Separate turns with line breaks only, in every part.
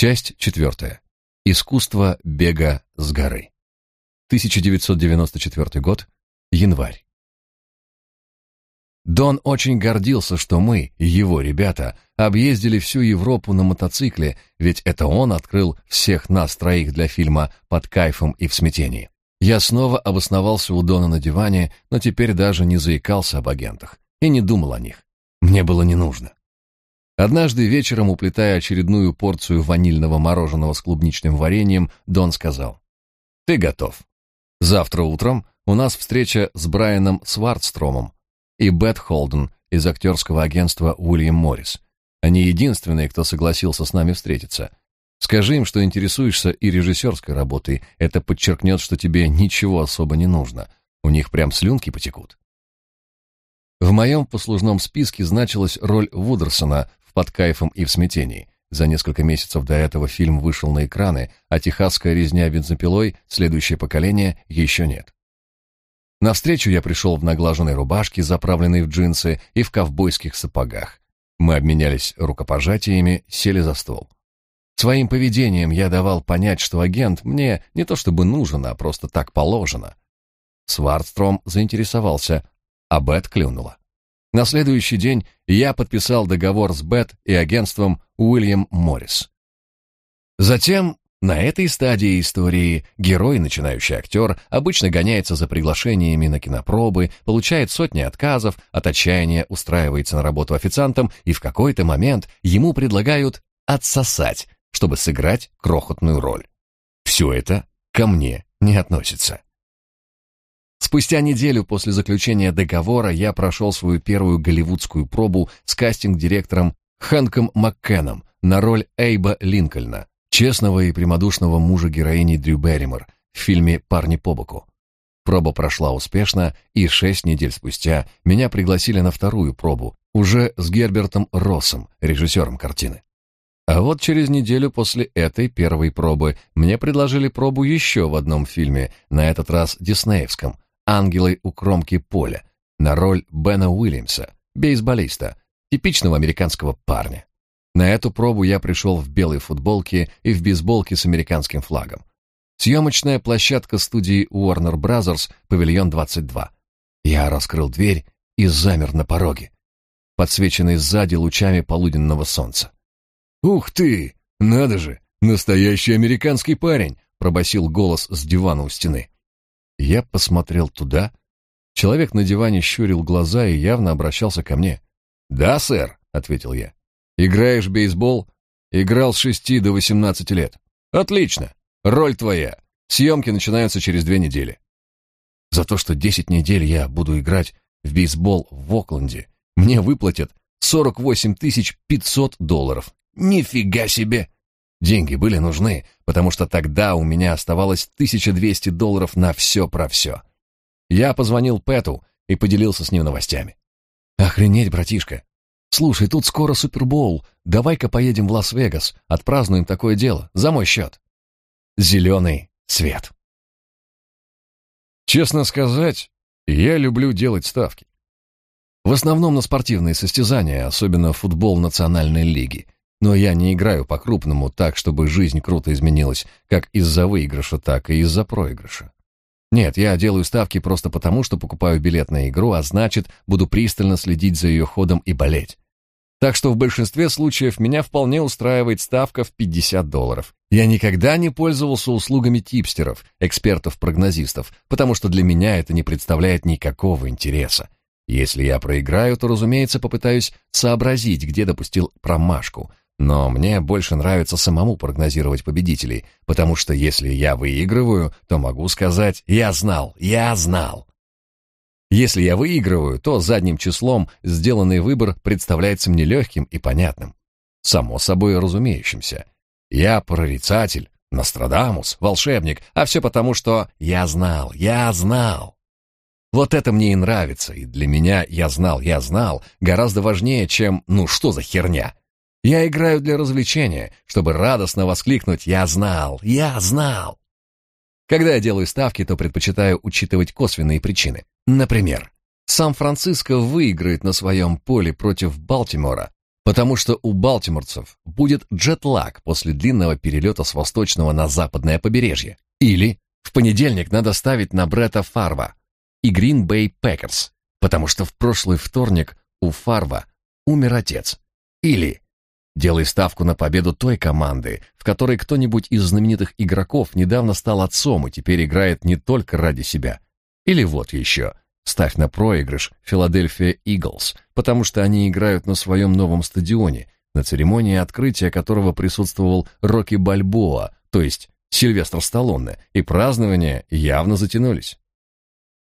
Часть четвертая. Искусство бега с горы. 1994 год. Январь. Дон очень гордился, что мы, его ребята, объездили всю Европу на мотоцикле, ведь это он открыл всех нас троих для фильма «Под кайфом и в смятении». Я снова обосновался у Дона на диване, но теперь даже не заикался об агентах и не думал о них. Мне было не нужно. Однажды вечером, уплетая очередную порцию ванильного мороженого с клубничным вареньем, Дон сказал, «Ты готов. Завтра утром у нас встреча с Брайаном Свардстромом, и Бет Холден из актерского агентства Уильям Моррис. Они единственные, кто согласился с нами встретиться. Скажи им, что интересуешься и режиссерской работой. Это подчеркнет, что тебе ничего особо не нужно. У них прям слюнки потекут. В моем послужном списке значилась роль Вудерсона «Под кайфом и в смятении». За несколько месяцев до этого фильм вышел на экраны, а «Техасская резня бензопилой. Следующее поколение» еще нет. На встречу я пришел в наглаженной рубашке, заправленной в джинсы, и в ковбойских сапогах. Мы обменялись рукопожатиями, сели за стол. Своим поведением я давал понять, что агент мне не то чтобы нужен, а просто так положено. Свардстром заинтересовался, а Бет клюнула. На следующий день я подписал договор с Бет и агентством Уильям Моррис. Затем на этой стадии истории герой, начинающий актер, обычно гоняется за приглашениями на кинопробы, получает сотни отказов, от отчаяния устраивается на работу официантом, и в какой-то момент ему предлагают отсосать, чтобы сыграть крохотную роль. Все это ко мне не относится. Спустя неделю после заключения договора я прошел свою первую голливудскую пробу с кастинг-директором Хэнком Маккеном на роль Эйба Линкольна, честного и прямодушного мужа героини Дрю Берримор в фильме «Парни по боку». Проба прошла успешно, и шесть недель спустя меня пригласили на вторую пробу, уже с Гербертом Россом, режиссером картины. А вот через неделю после этой первой пробы мне предложили пробу еще в одном фильме, на этот раз диснеевском, «Ангелы у кромки поля», на роль Бена Уильямса, бейсболиста, типичного американского парня. На эту пробу я пришел в белой футболке и в бейсболке с американским флагом. Съемочная площадка студии Warner Brothers, павильон 22. Я раскрыл дверь и замер на пороге, подсвеченный сзади лучами полуденного солнца. «Ух ты! Надо же! Настоящий американский парень!» пробасил голос с дивана у стены. Я посмотрел туда. Человек на диване щурил глаза и явно обращался ко мне. «Да, сэр», — ответил я. Играешь в бейсбол? Играл с шести до восемнадцати лет. Отлично. Роль твоя. Съемки начинаются через две недели. За то, что десять недель я буду играть в бейсбол в Окленде, мне выплатят сорок восемь тысяч пятьсот долларов. Нифига себе! Деньги были нужны, потому что тогда у меня оставалось тысяча двести долларов на все про все. Я позвонил Пэту и поделился с ним новостями. Охренеть, братишка. «Слушай, тут скоро Супербоул. Давай-ка поедем в Лас-Вегас. Отпразднуем такое дело. За мой счет». Зеленый свет. Честно сказать, я люблю делать ставки. В основном на спортивные состязания, особенно футбол национальной лиги. Но я не играю по-крупному так, чтобы жизнь круто изменилась, как из-за выигрыша, так и из-за проигрыша. Нет, я делаю ставки просто потому, что покупаю билет на игру, а значит, буду пристально следить за ее ходом и болеть. Так что в большинстве случаев меня вполне устраивает ставка в 50 долларов. Я никогда не пользовался услугами типстеров, экспертов-прогнозистов, потому что для меня это не представляет никакого интереса. Если я проиграю, то, разумеется, попытаюсь сообразить, где допустил промашку. Но мне больше нравится самому прогнозировать победителей, потому что если я выигрываю, то могу сказать «я знал, я знал». Если я выигрываю, то задним числом сделанный выбор представляется мне легким и понятным. Само собой разумеющимся. Я прорицатель, Нострадамус, волшебник, а все потому, что я знал, я знал. Вот это мне и нравится, и для меня «я знал, я знал» гораздо важнее, чем «ну что за херня». Я играю для развлечения, чтобы радостно воскликнуть «я знал, я знал». Когда я делаю ставки, то предпочитаю учитывать косвенные причины. Например, Сан-Франциско выиграет на своем поле против Балтимора, потому что у балтиморцев будет джетлаг после длинного перелета с восточного на западное побережье. Или в понедельник надо ставить на Бретта Фарва и Green Bay Packers, потому что в прошлый вторник у Фарва умер отец. Или делай ставку на победу той команды, в которой кто-нибудь из знаменитых игроков недавно стал отцом и теперь играет не только ради себя. Или вот еще, ставь на проигрыш Филадельфия Иглс, потому что они играют на своем новом стадионе, на церемонии открытия которого присутствовал Рокки Бальбоа, то есть Сильвестр Сталлоне, и празднования явно затянулись.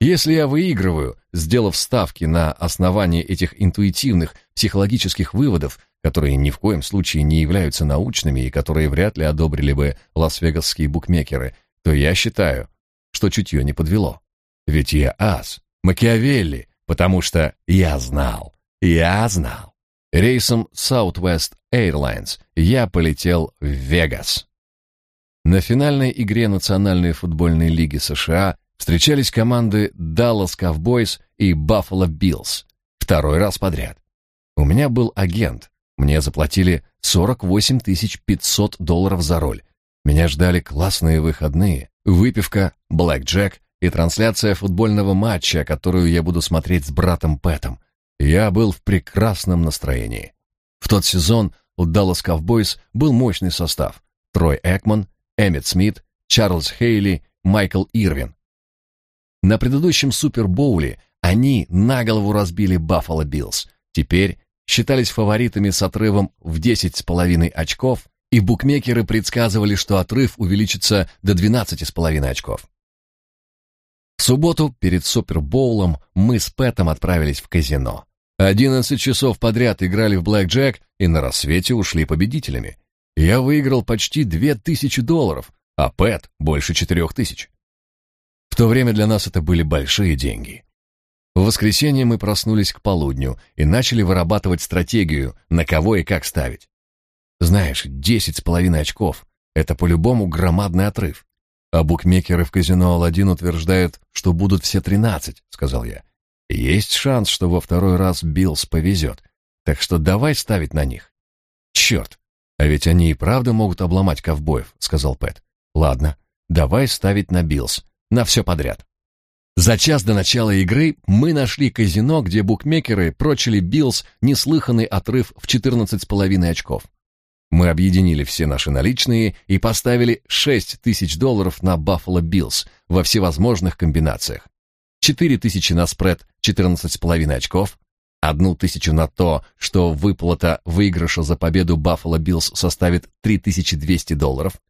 Если я выигрываю, сделав ставки на основании этих интуитивных психологических выводов, которые ни в коем случае не являются научными и которые вряд ли одобрили бы лас-вегасские букмекеры, то я считаю, что чутье не подвело. Ведь я ас, Макиавелли, потому что я знал, я знал. Рейсом Southwest Airlines я полетел в Вегас. На финальной игре Национальной футбольной лиги США встречались команды Dallas Cowboys и Buffalo Bills второй раз подряд. У меня был агент. Мне заплатили 48 500 долларов за роль. Меня ждали классные выходные, выпивка, блэкджек и трансляция футбольного матча, которую я буду смотреть с братом Пэтом. Я был в прекрасном настроении. В тот сезон у Dallas Cowboys был мощный состав. Трой Экман, Эммет Смит, Чарльз Хейли, Майкл Ирвин. На предыдущем Супербоуле они наголову разбили Баффало Биллс. Теперь считались фаворитами с отрывом в 10,5 очков, и букмекеры предсказывали, что отрыв увеличится до 12,5 очков. В субботу перед Супербоулом мы с Пэтом отправились в казино. 11 часов подряд играли в блэкджек и на рассвете ушли победителями. Я выиграл почти две тысячи долларов, а Пэт больше четырех тысяч. В то время для нас это были большие деньги. В воскресенье мы проснулись к полудню и начали вырабатывать стратегию, на кого и как ставить. Знаешь, десять с половиной очков — это по-любому громадный отрыв. А букмекеры в казино «Аладдин» утверждают, что будут все тринадцать, — сказал я. Есть шанс, что во второй раз Биллс повезет, так что давай ставить на них. Черт, «А ведь они и правда могут обломать ковбоев», — сказал Пэт. «Ладно, давай ставить на Биллс, на все подряд». За час до начала игры мы нашли казино, где букмекеры прочили Биллс неслыханный отрыв в 14,5 очков. Мы объединили все наши наличные и поставили 6 тысяч долларов на Баффало Биллс во всевозможных комбинациях. 4 тысячи на спред 14,5 очков, Одну тысячу на то, что выплата выигрыша за победу Баффало Биллс составит 3200 долларов.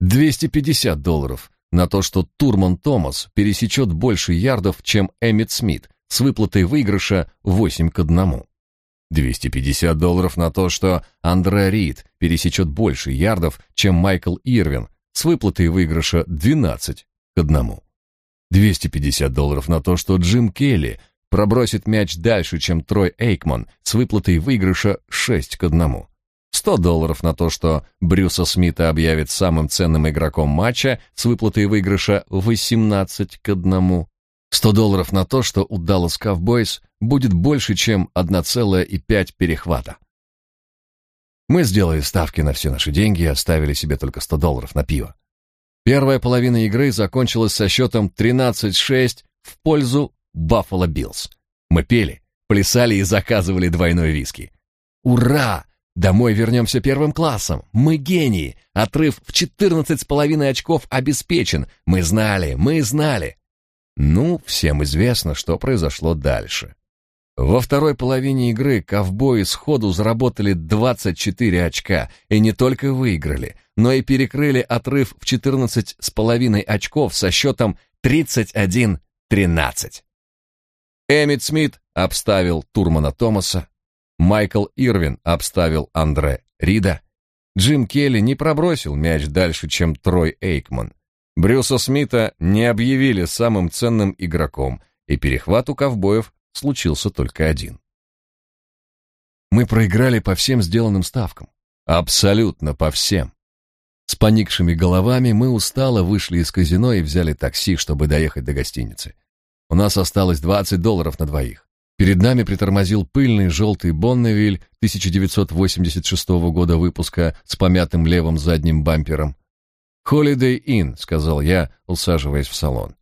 250 долларов на то, что Турман Томас пересечет больше ярдов, чем Эммит Смит, с выплатой выигрыша 8 к 1. 250 долларов на то, что Андре Рид пересечет больше ярдов, чем Майкл Ирвин, с выплатой выигрыша 12 к 1. 250 долларов на то, что Джим Келли пробросит мяч дальше, чем Трой Эйкман с выплатой выигрыша 6 к 1. 100 долларов на то, что Брюса Смита объявит самым ценным игроком матча с выплатой выигрыша 18 к 1. 100 долларов на то, что у Dallas Cowboys будет больше, чем 1,5 перехвата. Мы сделали ставки на все наши деньги и оставили себе только 100 долларов на пиво. Первая половина игры закончилась со счетом 13-6 в пользу Баффало Биллс. Мы пели, плясали и заказывали двойной виски. Ура! Домой вернемся первым классом. Мы гении. Отрыв в четырнадцать с половиной очков обеспечен. Мы знали, мы знали. Ну, всем известно, что произошло дальше. Во второй половине игры ковбои сходу заработали 24 очка и не только выиграли, но и перекрыли отрыв в 14 с половиной очков со счетом 31-13. Эммит Смит обставил Турмана Томаса, Майкл Ирвин обставил Андре Рида, Джим Келли не пробросил мяч дальше, чем Трой Эйкман. Брюса Смита не объявили самым ценным игроком, и перехват у ковбоев случился только один. Мы проиграли по всем сделанным ставкам. Абсолютно по всем. С поникшими головами мы устало вышли из казино и взяли такси, чтобы доехать до гостиницы. У нас осталось 20 долларов на двоих. Перед нами притормозил пыльный желтый Бонневиль 1986 года выпуска с помятым левым задним бампером. «Holiday Inn», — сказал я, усаживаясь в салон.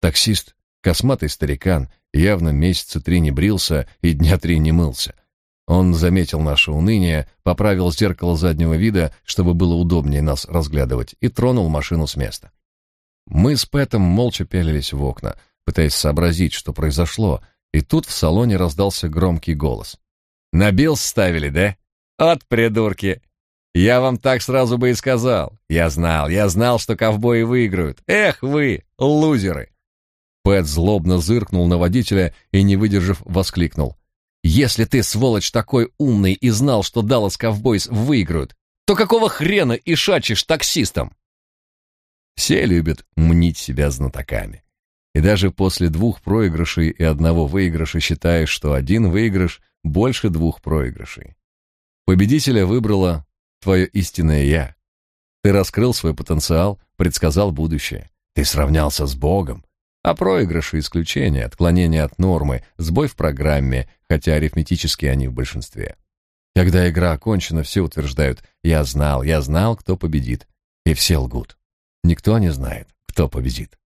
Таксист, косматый старикан, явно месяца три не брился и дня три не мылся. Он заметил наше уныние, поправил зеркало заднего вида, чтобы было удобнее нас разглядывать, и тронул машину с места. Мы с Пэтом молча пялились в окна, пытаясь сообразить, что произошло, и тут в салоне раздался громкий голос. «На Биллс ставили, да? От придурки! Я вам так сразу бы и сказал. Я знал, я знал, что ковбои выиграют. Эх вы, лузеры!» Пэт злобно зыркнул на водителя и, не выдержав, воскликнул. «Если ты, сволочь, такой умный и знал, что Даллас Ковбойс выиграют, то какого хрена и шачишь таксистом?» Все любят мнить себя знатоками. И даже после двух проигрышей и одного выигрыша считаешь, что один выигрыш больше двух проигрышей. Победителя выбрало твое истинное «я». Ты раскрыл свой потенциал, предсказал будущее. Ты сравнялся с Богом, а проигрыши — исключения, отклонения от нормы, сбой в программе, хотя арифметически они в большинстве. Когда игра окончена, все утверждают «я знал, я знал, кто победит», и все лгут. Никто не знает, кто победит.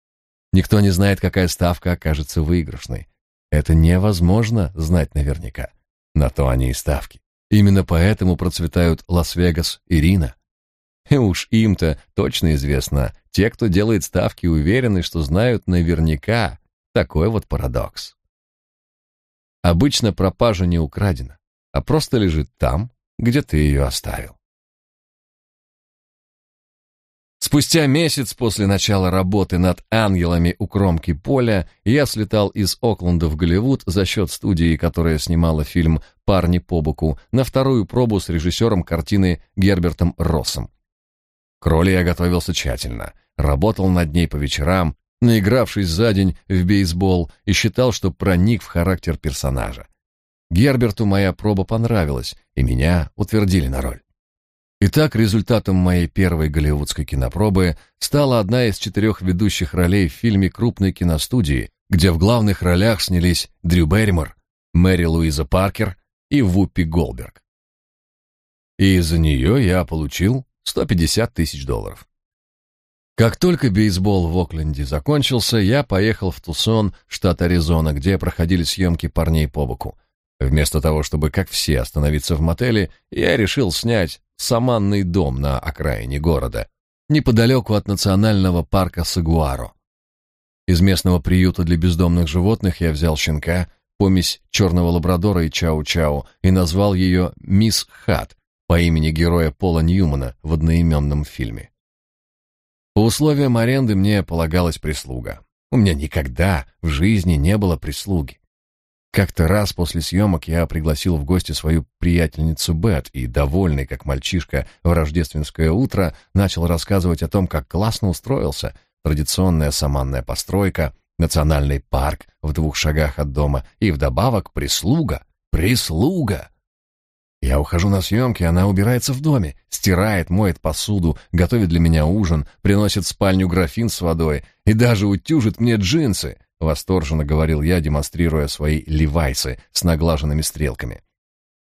Никто не знает, какая ставка окажется выигрышной. Это невозможно знать наверняка. На то они и ставки. Именно поэтому процветают Лас-Вегас и Рина. И уж им-то точно известно, те, кто делает ставки, уверены, что знают наверняка. Такой вот парадокс. Обычно пропажа не украдена, а просто лежит там, где ты ее оставил. Спустя месяц после начала работы над «Ангелами у кромки поля» я слетал из Окленда в Голливуд за счет студии, которая снимала фильм «Парни по боку» на вторую пробу с режиссером картины Гербертом Россом. К роли я готовился тщательно, работал над ней по вечерам, наигравшись за день в бейсбол и считал, что проник в характер персонажа. Герберту моя проба понравилась, и меня утвердили на роль. Итак, результатом моей первой голливудской кинопробы стала одна из четырех ведущих ролей в фильме крупной киностудии, где в главных ролях снялись Дрю Берримор, Мэри Луиза Паркер и Вуппи Голберг. И из-за нее я получил 150 тысяч долларов. Как только бейсбол в Окленде закончился, я поехал в Тусон, штат Аризона, где проходили съемки парней по боку. Вместо того, чтобы, как все, остановиться в мотеле, я решил снять саманный дом на окраине города, неподалеку от национального парка Сагуаро. Из местного приюта для бездомных животных я взял щенка, помесь черного лабрадора и чау-чау, и назвал ее «Мисс Хат», по имени героя Пола Ньюмана в одноименном фильме. По условиям аренды мне полагалась прислуга. У меня никогда в жизни не было прислуги. Как-то раз после съемок я пригласил в гости свою приятельницу Бет и, довольный как мальчишка в рождественское утро, начал рассказывать о том, как классно устроился, традиционная саманная постройка, национальный парк в двух шагах от дома и вдобавок прислуга. Прислуга! Я ухожу на съемки, она убирается в доме, стирает, моет посуду, готовит для меня ужин, приносит в спальню графин с водой и даже утюжит мне джинсы, восторженно говорил я, демонстрируя свои левайсы с наглаженными стрелками.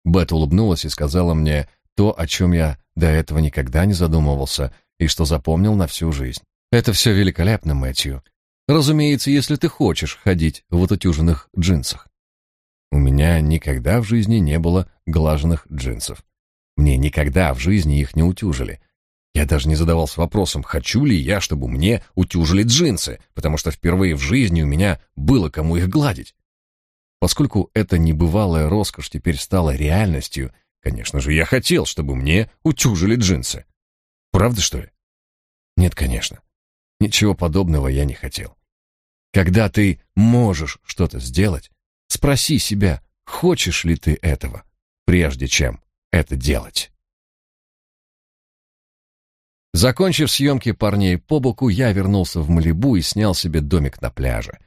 Бет улыбнулась и сказала мне то, о чем я до этого никогда не задумывался и что запомнил на всю жизнь. Это все великолепно, Мэтью. Разумеется, если ты хочешь ходить в отутюженных джинсах. У меня никогда в жизни не было глаженных джинсов. Мне никогда в жизни их не утюжили. Я даже не задавался вопросом, хочу ли я, чтобы мне утюжили джинсы, потому что впервые в жизни у меня было кому их гладить. Поскольку эта небывалая роскошь теперь стала реальностью, конечно же, я хотел, чтобы мне утюжили джинсы. Правда, что ли? Нет, конечно. Ничего подобного я не хотел. Когда ты можешь что-то сделать, Спроси себя, хочешь ли ты этого, прежде чем это делать. Закончив съемки парней по боку, я вернулся в Малибу и снял себе домик на пляже.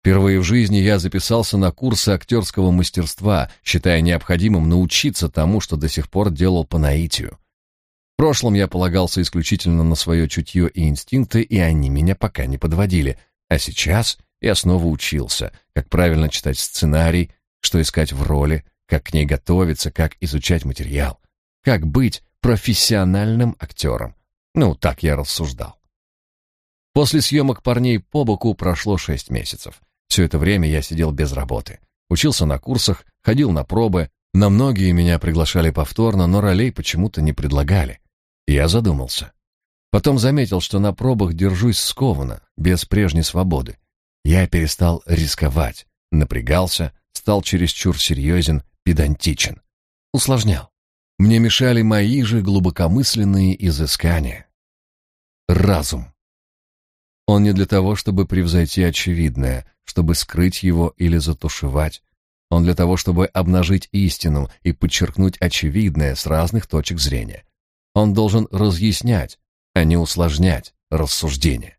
Впервые в жизни я записался на курсы актерского мастерства, считая необходимым научиться тому, что до сих пор делал по наитию. В прошлом я полагался исключительно на свое чутье и инстинкты, и они меня пока не подводили, а сейчас я снова учился, как правильно читать сценарий, что искать в роли, как к ней готовиться, как изучать материал, как быть профессиональным актером. Ну, так я рассуждал. После съемок «Парней по боку» прошло шесть месяцев. Все это время я сидел без работы. Учился на курсах, ходил на пробы, на многие меня приглашали повторно, но ролей почему-то не предлагали. Я задумался. Потом заметил, что на пробах держусь скованно, без прежней свободы. Я перестал рисковать, напрягался, стал чересчур серьезен, педантичен. Усложнял. Мне мешали мои же глубокомысленные изыскания. Разум. Он не для того, чтобы превзойти очевидное, чтобы скрыть его или затушевать. Он для того, чтобы обнажить истину и подчеркнуть очевидное с разных точек зрения. Он должен разъяснять, а не усложнять рассуждения.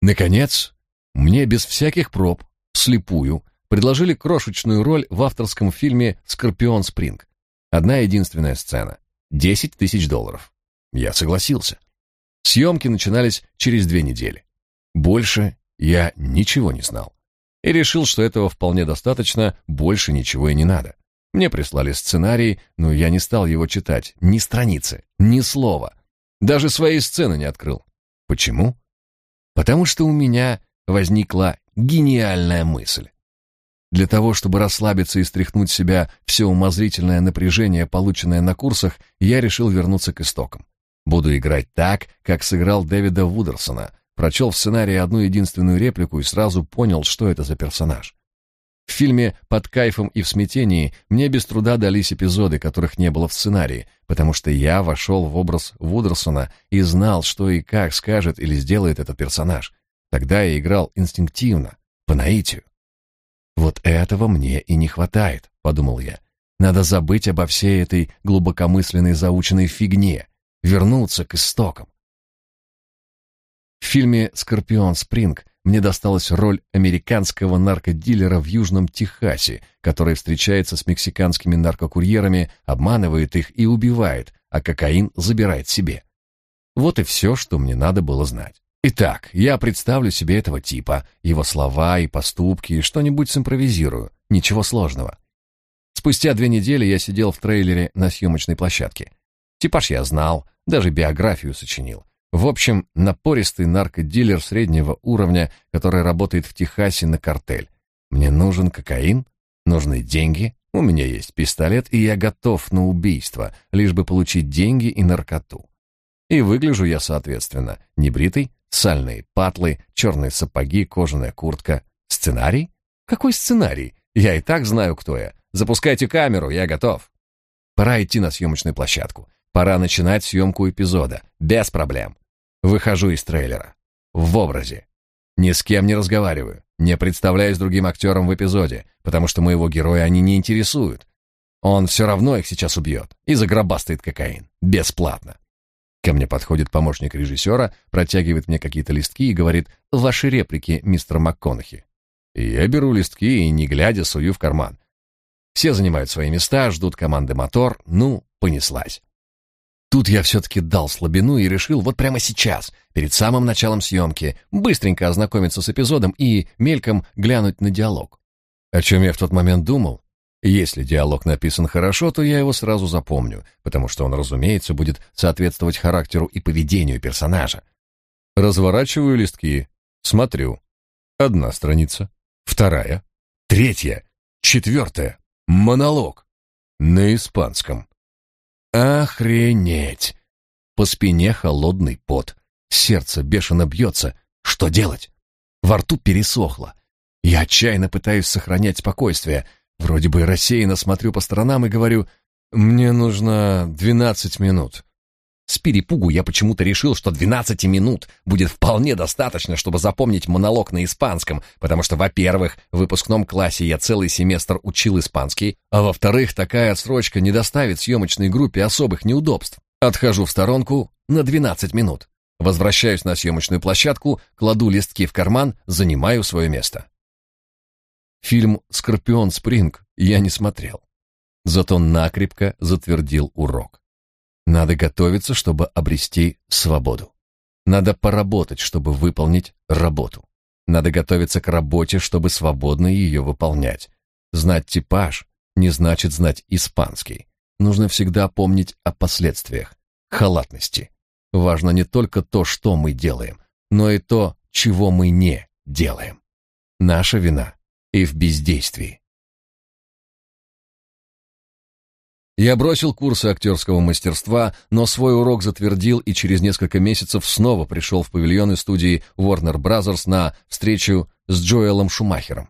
Наконец, мне без всяких проб, слепую, предложили крошечную роль в авторском фильме «Скорпион Спринг». Одна единственная сцена. Десять тысяч долларов. Я согласился. Съемки начинались через две недели. Больше я ничего не знал. И решил, что этого вполне достаточно, больше ничего и не надо. Мне прислали сценарий, но я не стал его читать, ни страницы, ни слова. Даже своей сцены не открыл. Почему? Потому что у меня возникла гениальная мысль. Для того, чтобы расслабиться и стряхнуть с себя все умозрительное напряжение, полученное на курсах, я решил вернуться к истокам. Буду играть так, как сыграл Дэвида Вудерсона. Прочел в сценарии одну единственную реплику и сразу понял, что это за персонаж. В фильме «Под кайфом и в смятении» мне без труда дались эпизоды, которых не было в сценарии, потому что я вошел в образ Вудерсона и знал, что и как скажет или сделает этот персонаж. Тогда я играл инстинктивно, по наитию. «Вот этого мне и не хватает», — подумал я. «Надо забыть обо всей этой глубокомысленной заученной фигне, вернуться к истокам». В фильме «Скорпион Спринг» мне досталась роль американского наркодилера в Южном Техасе, который встречается с мексиканскими наркокурьерами, обманывает их и убивает, а кокаин забирает себе. Вот и все, что мне надо было знать. Итак, я представлю себе этого типа, его слова и поступки, что-нибудь симпровизирую, ничего сложного. Спустя две недели я сидел в трейлере на съемочной площадке. Типаж я знал, даже биографию сочинил. В общем, напористый наркодилер среднего уровня, который работает в Техасе на картель. Мне нужен кокаин, нужны деньги, у меня есть пистолет, и я готов на убийство, лишь бы получить деньги и наркоту. И выгляжу я, соответственно, небритый, Сальные патлы, черные сапоги, кожаная куртка. Сценарий? Какой сценарий? Я и так знаю, кто я. Запускайте камеру, я готов. Пора идти на съемочную площадку. Пора начинать съемку эпизода. Без проблем. Выхожу из трейлера. В образе. Ни с кем не разговариваю. Не представляюсь другим актером в эпизоде, потому что моего героя они не интересуют. Он все равно их сейчас убьет и загробастает кокаин. Бесплатно. Ко мне подходит помощник режиссера, протягивает мне какие-то листки и говорит «Ваши реплики, мистер МакКонахи». И я беру листки и, не глядя, сую в карман. Все занимают свои места, ждут команды мотор, ну, понеслась. Тут я все-таки дал слабину и решил вот прямо сейчас, перед самым началом съемки, быстренько ознакомиться с эпизодом и мельком глянуть на диалог. О чем я в тот момент думал? Если диалог написан хорошо, то я его сразу запомню, потому что он, разумеется, будет соответствовать характеру и поведению персонажа. Разворачиваю листки, смотрю. Одна страница, вторая, третья, четвертая. Монолог. На испанском. Охренеть! По спине холодный пот. Сердце бешено бьется. Что делать? Во рту пересохло. Я отчаянно пытаюсь сохранять спокойствие — Вроде бы рассеянно смотрю по сторонам и говорю, «Мне нужно двенадцать минут». С перепугу я почему-то решил, что 12 минут будет вполне достаточно, чтобы запомнить монолог на испанском, потому что, во-первых, в выпускном классе я целый семестр учил испанский, а во-вторых, такая отсрочка не доставит съемочной группе особых неудобств. Отхожу в сторонку на 12 минут. Возвращаюсь на съемочную площадку, кладу листки в карман, занимаю свое место. Фильм «Скорпион Спринг» я не смотрел. Зато накрепко затвердил урок. Надо готовиться, чтобы обрести свободу. Надо поработать, чтобы выполнить работу. Надо готовиться к работе, чтобы свободно ее выполнять. Знать типаж не значит знать испанский. Нужно всегда помнить о последствиях, халатности. Важно не только то, что мы делаем, но и то, чего мы не делаем. Наша вина и в бездействии. Я бросил курсы актерского мастерства, но свой урок затвердил и через несколько месяцев снова пришел в павильоны студии Warner Bros. на встречу с Джоэлом Шумахером.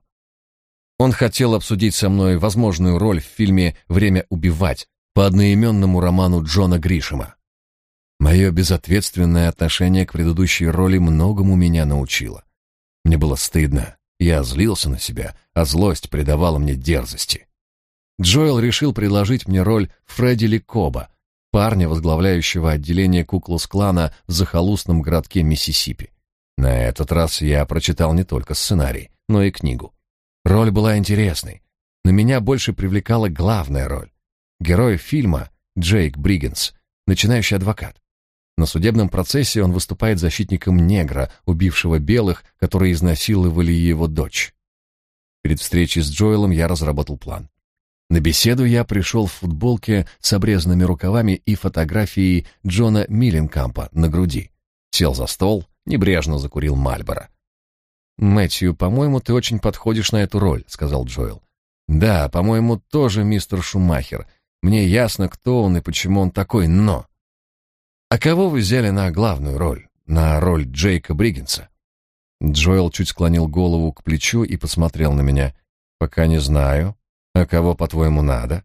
Он хотел обсудить со мной возможную роль в фильме «Время убивать» по одноименному роману Джона Гришема. Мое безответственное отношение к предыдущей роли многому меня научило. Мне было стыдно, я злился на себя, а злость придавала мне дерзости. Джоэл решил предложить мне роль Фредди Ликоба, парня, возглавляющего отделение Куклус-клана в захолустном городке Миссисипи. На этот раз я прочитал не только сценарий, но и книгу. Роль была интересной, но меня больше привлекала главная роль. Герой фильма Джейк Бриггенс, начинающий адвокат. На судебном процессе он выступает защитником негра, убившего белых, которые изнасиловали его дочь. Перед встречей с Джоэлом я разработал план. На беседу я пришел в футболке с обрезанными рукавами и фотографией Джона Милленкампа на груди. Сел за стол, небрежно закурил Мальборо. «Мэтью, по-моему, ты очень подходишь на эту роль», — сказал Джоэл. «Да, по-моему, тоже мистер Шумахер. Мне ясно, кто он и почему он такой, но...» «А кого вы взяли на главную роль? На роль Джейка Бриггинса?» Джоэл чуть склонил голову к плечу и посмотрел на меня. «Пока не знаю. А кого, по-твоему, надо?»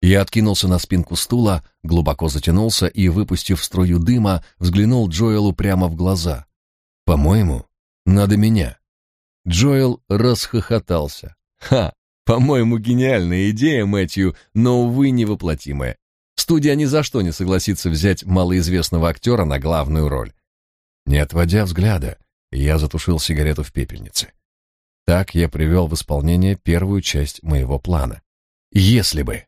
Я откинулся на спинку стула, глубоко затянулся и, выпустив струю дыма, взглянул Джоэлу прямо в глаза. «По-моему, надо меня». Джоэл расхохотался. «Ха! По-моему, гениальная идея, Мэтью, но, увы, невоплотимая. Студия ни за что не согласится взять малоизвестного актера на главную роль. Не отводя взгляда, я затушил сигарету в пепельнице. Так я привел в исполнение первую часть моего плана. Если бы.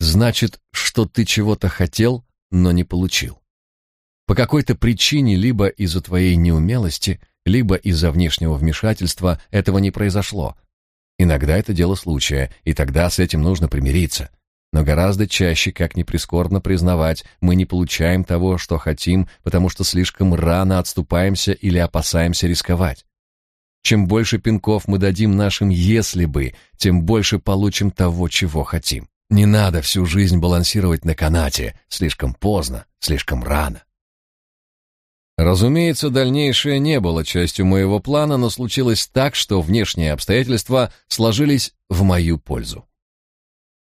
Значит, что ты чего-то хотел, но не получил. По какой-то причине, либо из-за твоей неумелости, либо из-за внешнего вмешательства этого не произошло. Иногда это дело случая, и тогда с этим нужно примириться. Но гораздо чаще, как ни прискорбно признавать, мы не получаем того, что хотим, потому что слишком рано отступаемся или опасаемся рисковать. Чем больше пинков мы дадим нашим «если бы», тем больше получим того, чего хотим. Не надо всю жизнь балансировать на канате, слишком поздно, слишком рано. Разумеется, дальнейшее не было частью моего плана, но случилось так, что внешние обстоятельства сложились в мою пользу.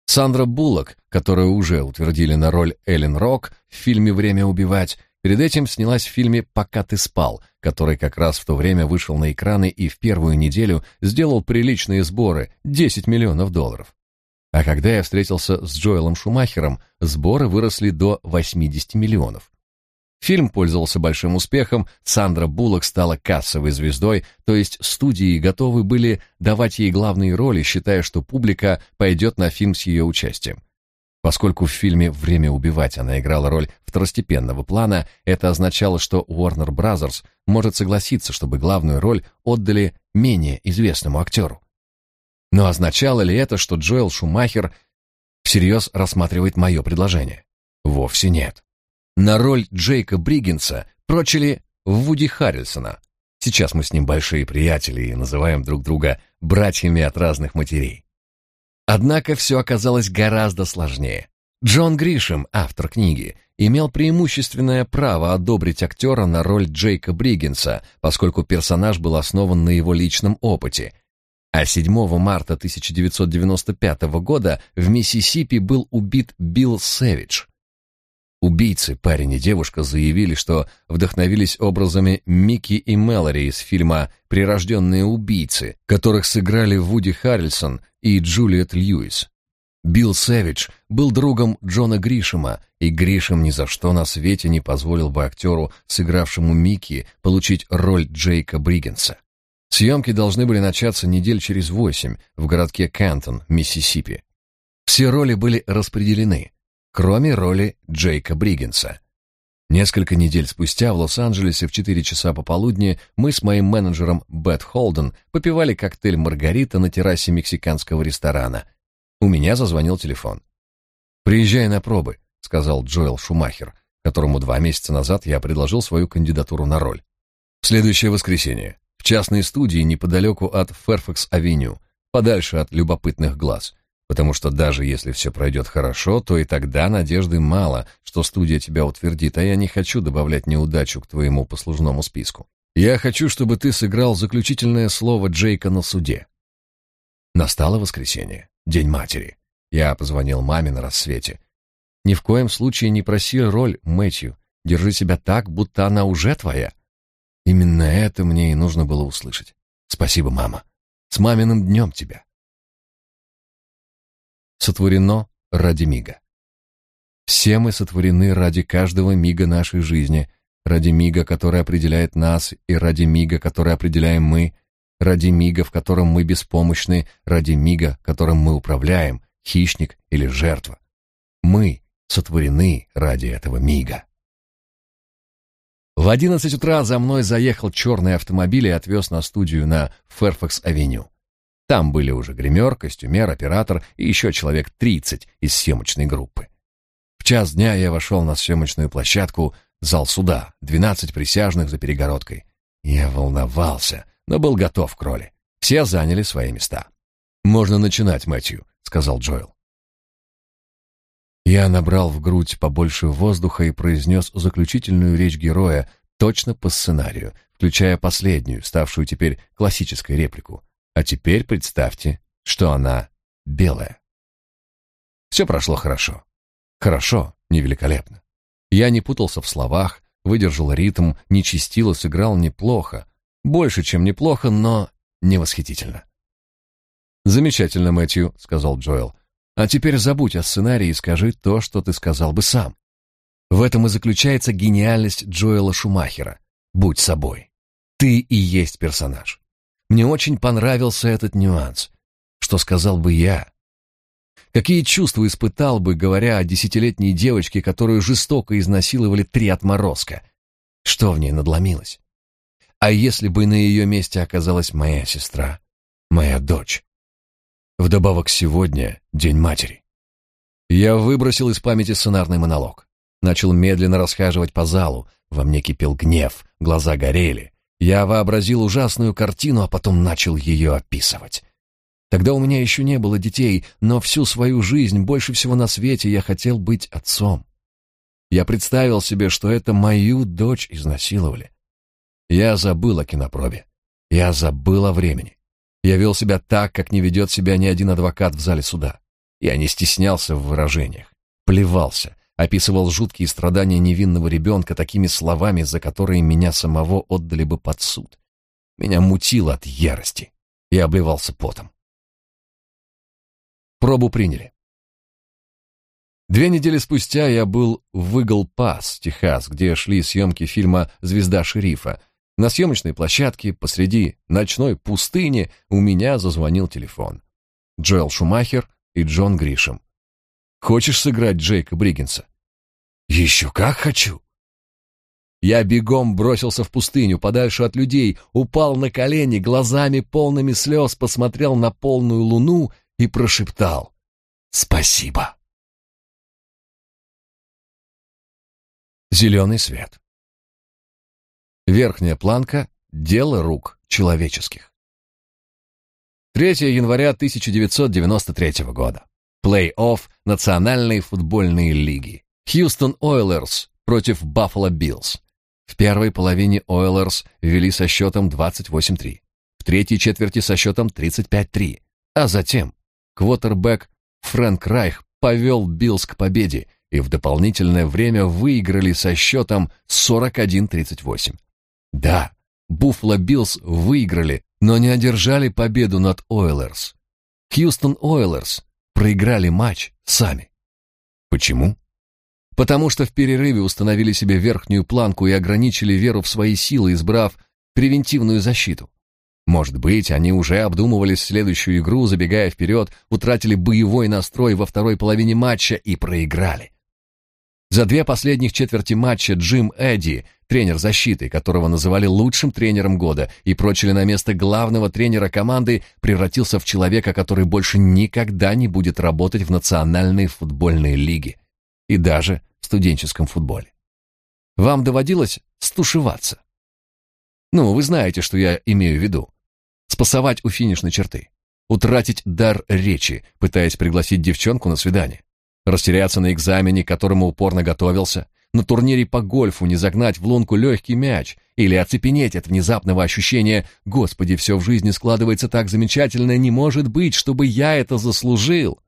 Сандра Буллок, которую уже утвердили на роль Эллен Рок в фильме «Время убивать», перед этим снялась в фильме «Пока ты спал», который как раз в то время вышел на экраны и в первую неделю сделал приличные сборы – 10 миллионов долларов. А когда я встретился с Джоэлом Шумахером, сборы выросли до 80 миллионов. Фильм пользовался большим успехом, Сандра Буллок стала кассовой звездой, то есть студии готовы были давать ей главные роли, считая, что публика пойдет на фильм с ее участием. Поскольку в фильме «Время убивать» она играла роль второстепенного плана, это означало, что Warner Bros. может согласиться, чтобы главную роль отдали менее известному актеру. Но означало ли это, что Джоэл Шумахер всерьез рассматривает мое предложение? Вовсе нет. На роль Джейка Бриггинса прочили Вуди Харрельсона. Сейчас мы с ним большие приятели и называем друг друга братьями от разных матерей. Однако все оказалось гораздо сложнее. Джон Гришем, автор книги, имел преимущественное право одобрить актера на роль Джейка Бриггинса, поскольку персонаж был основан на его личном опыте. А 7 марта 1995 года в Миссисипи был убит Билл Сэвидж, Убийцы, парень и девушка, заявили, что вдохновились образами Микки и Мэлори из фильма «Прирожденные убийцы», которых сыграли Вуди Харрельсон и Джулиет Льюис. Билл Сэвидж был другом Джона Гришема, и Гришем ни за что на свете не позволил бы актеру, сыгравшему Микки, получить роль Джейка Бриггенса. Съемки должны были начаться недель через восемь в городке Кентон, Миссисипи. Все роли были распределены, кроме роли Джейка Бриггинса. Несколько недель спустя в Лос-Анджелесе в 4 часа пополудни мы с моим менеджером Бет Холден попивали коктейль «Маргарита» на террасе мексиканского ресторана. У меня зазвонил телефон. «Приезжай на пробы», — сказал Джоэл Шумахер, которому два месяца назад я предложил свою кандидатуру на роль. В следующее воскресенье в частной студии неподалеку от Ферфакс-авеню, подальше от любопытных глаз потому что даже если все пройдет хорошо, то и тогда надежды мало, что студия тебя утвердит, а я не хочу добавлять неудачу к твоему послужному списку. Я хочу, чтобы ты сыграл заключительное слово Джейка на суде. Настало воскресенье, день матери. Я позвонил маме на рассвете. Ни в коем случае не проси роль Мэтью. Держи себя так, будто она уже твоя. Именно это мне и нужно было услышать. Спасибо, мама. С маминым днем тебя сотворено ради мига. Все мы сотворены ради каждого мига нашей жизни, ради мига, который определяет нас, и ради мига, который определяем мы, ради мига, в котором мы беспомощны, ради мига, которым мы управляем, хищник или жертва. Мы сотворены ради этого мига. В одиннадцать утра за мной заехал черный автомобиль и отвез на студию на Ферфакс-авеню. Там были уже гример, костюмер, оператор и еще человек 30 из съемочной группы. В час дня я вошел на съемочную площадку, зал суда, 12 присяжных за перегородкой. Я волновался, но был готов к роли. Все заняли свои места. «Можно начинать, Мэтью», — сказал Джоэл. Я набрал в грудь побольше воздуха и произнес заключительную речь героя точно по сценарию, включая последнюю, ставшую теперь классической реплику. А теперь представьте, что она белая. Все прошло хорошо. Хорошо, не великолепно. Я не путался в словах, выдержал ритм, не чистил и сыграл неплохо. Больше, чем неплохо, но не восхитительно. «Замечательно, Мэтью», — сказал Джоэл. «А теперь забудь о сценарии и скажи то, что ты сказал бы сам». В этом и заключается гениальность Джоэла Шумахера. Будь собой. Ты и есть персонаж. Мне очень понравился этот нюанс. Что сказал бы я? Какие чувства испытал бы, говоря о десятилетней девочке, которую жестоко изнасиловали три отморозка? Что в ней надломилось? А если бы на ее месте оказалась моя сестра, моя дочь? Вдобавок сегодня День матери. Я выбросил из памяти сценарный монолог. Начал медленно расхаживать по залу. Во мне кипел гнев, глаза горели. Я вообразил ужасную картину, а потом начал ее описывать. Тогда у меня еще не было детей, но всю свою жизнь, больше всего на свете, я хотел быть отцом. Я представил себе, что это мою дочь изнасиловали. Я забыл о кинопробе. Я забыл о времени. Я вел себя так, как не ведет себя ни один адвокат в зале суда. Я не стеснялся в выражениях, плевался, описывал жуткие страдания невинного ребенка такими словами, за которые меня самого отдали бы под суд. Меня мутило от ярости. и обливался потом. Пробу приняли. Две недели спустя я был в Игл-Пасс, Техас, где шли съемки фильма «Звезда шерифа». На съемочной площадке посреди ночной пустыни у меня зазвонил телефон. Джоэл Шумахер и Джон Гришем. Хочешь сыграть Джейка Бриггинса? Еще как хочу. Я бегом бросился в пустыню, подальше от людей, упал на колени, глазами полными слез посмотрел на полную луну и прошептал «Спасибо». Зеленый свет. Верхняя планка — дело рук человеческих. 3 января 1993 года. Плей-офф Национальной футбольной лиги. Хьюстон Ойлерс против Баффало Биллс. В первой половине Ойлерс вели со счетом 28-3, в третьей четверти со счетом 35-3, а затем квотербек Фрэнк Райх повел Биллс к победе и в дополнительное время выиграли со счетом 41-38. Да, Буффало Биллс выиграли, но не одержали победу над Ойлерс. Хьюстон Ойлерс проиграли матч сами. Почему? Потому что в перерыве установили себе верхнюю планку и ограничили веру в свои силы, избрав превентивную защиту. Может быть, они уже обдумывали следующую игру, забегая вперед, утратили боевой настрой во второй половине матча и проиграли. За две последних четверти матча Джим Эдди, тренер защиты, которого называли лучшим тренером года и прочили на место главного тренера команды, превратился в человека, который больше никогда не будет работать в национальной футбольной лиге и даже в студенческом футболе. Вам доводилось стушеваться? Ну, вы знаете, что я имею в виду. Спасовать у финишной черты. Утратить дар речи, пытаясь пригласить девчонку на свидание растеряться на экзамене, к которому упорно готовился, на турнире по гольфу не загнать в лунку легкий мяч или оцепенеть от внезапного ощущения «Господи, все в жизни складывается так замечательно, не может быть, чтобы я это заслужил».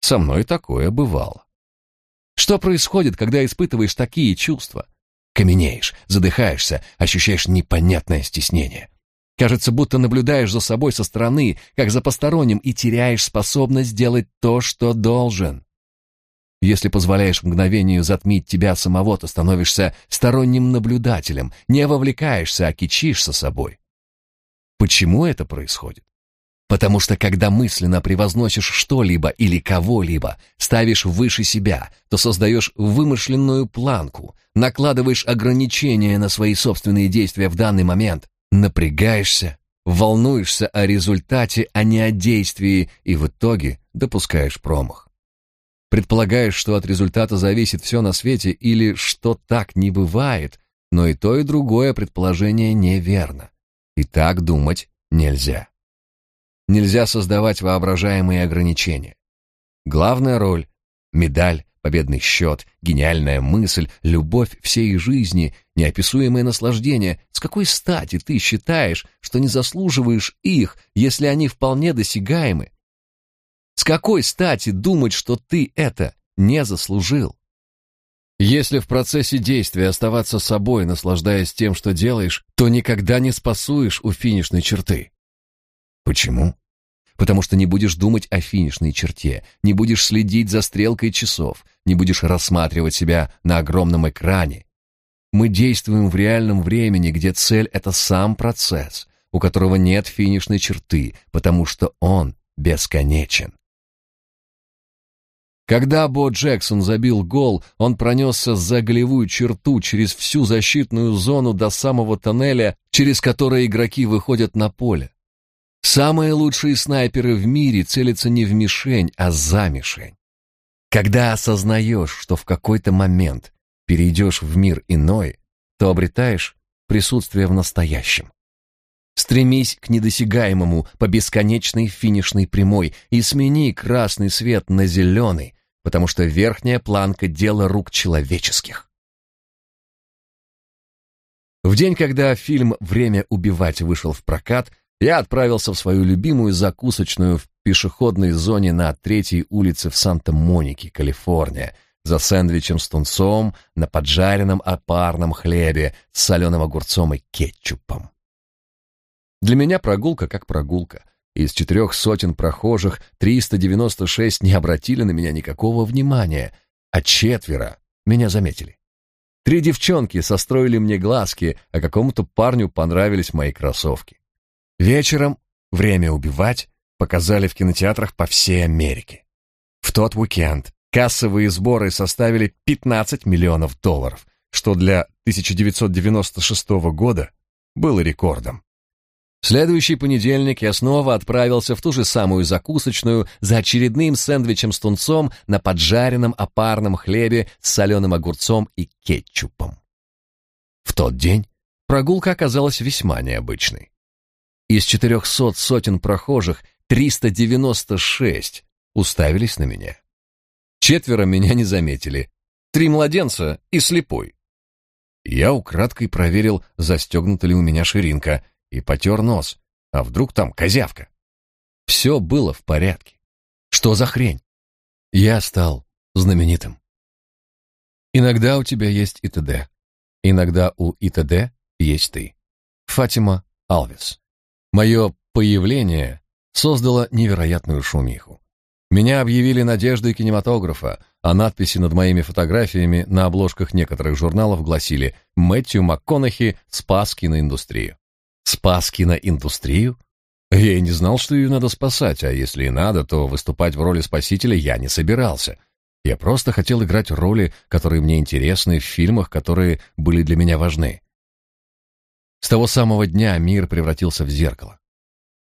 Со мной такое бывало. Что происходит, когда испытываешь такие чувства? Каменеешь, задыхаешься, ощущаешь непонятное стеснение. Кажется, будто наблюдаешь за собой со стороны, как за посторонним, и теряешь способность сделать то, что должен. Если позволяешь мгновению затмить тебя самого, то становишься сторонним наблюдателем, не вовлекаешься, а кичишься собой. Почему это происходит? Потому что когда мысленно превозносишь что-либо или кого-либо, ставишь выше себя, то создаешь вымышленную планку, накладываешь ограничения на свои собственные действия в данный момент, напрягаешься, волнуешься о результате, а не о действии, и в итоге допускаешь промах. Предполагаешь, что от результата зависит все на свете или что так не бывает, но и то, и другое предположение неверно. И так думать нельзя. Нельзя создавать воображаемые ограничения. Главная роль — медаль, победный счет, гениальная мысль, любовь всей жизни, неописуемое наслаждение. С какой стати ты считаешь, что не заслуживаешь их, если они вполне досягаемы, с какой стати думать, что ты это не заслужил? Если в процессе действия оставаться собой, наслаждаясь тем, что делаешь, то никогда не спасуешь у финишной черты. Почему? Потому что не будешь думать о финишной черте, не будешь следить за стрелкой часов, не будешь рассматривать себя на огромном экране. Мы действуем в реальном времени, где цель — это сам процесс, у которого нет финишной черты, потому что он бесконечен. Когда Бо Джексон забил гол, он пронесся за голевую черту через всю защитную зону до самого тоннеля, через который игроки выходят на поле. Самые лучшие снайперы в мире целятся не в мишень, а за мишень. Когда осознаешь, что в какой-то момент перейдешь в мир иной, то обретаешь присутствие в настоящем. Стремись к недосягаемому по бесконечной финишной прямой и смени красный свет на зеленый, потому что верхняя планка — дело рук человеческих. В день, когда фильм «Время убивать» вышел в прокат, я отправился в свою любимую закусочную в пешеходной зоне на третьей улице в Санта-Монике, Калифорния, за сэндвичем с тунцом на поджаренном опарном хлебе с соленым огурцом и кетчупом. Для меня прогулка как прогулка — из четырех сотен прохожих 396 не обратили на меня никакого внимания, а четверо меня заметили. Три девчонки состроили мне глазки, а какому-то парню понравились мои кроссовки. Вечером «Время убивать» показали в кинотеатрах по всей Америке. В тот уикенд кассовые сборы составили 15 миллионов долларов, что для 1996 года было рекордом следующий понедельник я снова отправился в ту же самую закусочную за очередным сэндвичем с тунцом на поджаренном опарном хлебе с соленым огурцом и кетчупом. В тот день прогулка оказалась весьма необычной. Из четырехсот сотен прохожих 396 уставились на меня. Четверо меня не заметили. Три младенца и слепой. Я украдкой проверил, застегнута ли у меня ширинка — и потер нос. А вдруг там козявка? Все было в порядке. Что за хрень? Я стал знаменитым. Иногда у тебя есть ИТД. Иногда у ИТД есть ты. Фатима Алвес. Мое появление создало невероятную шумиху. Меня объявили надеждой кинематографа, а надписи над моими фотографиями на обложках некоторых журналов гласили «Мэтью МакКонахи спас киноиндустрию». Спас киноиндустрию? Я и не знал, что ее надо спасать, а если и надо, то выступать в роли спасителя я не собирался. Я просто хотел играть роли, которые мне интересны, в фильмах, которые были для меня важны. С того самого дня мир превратился в зеркало.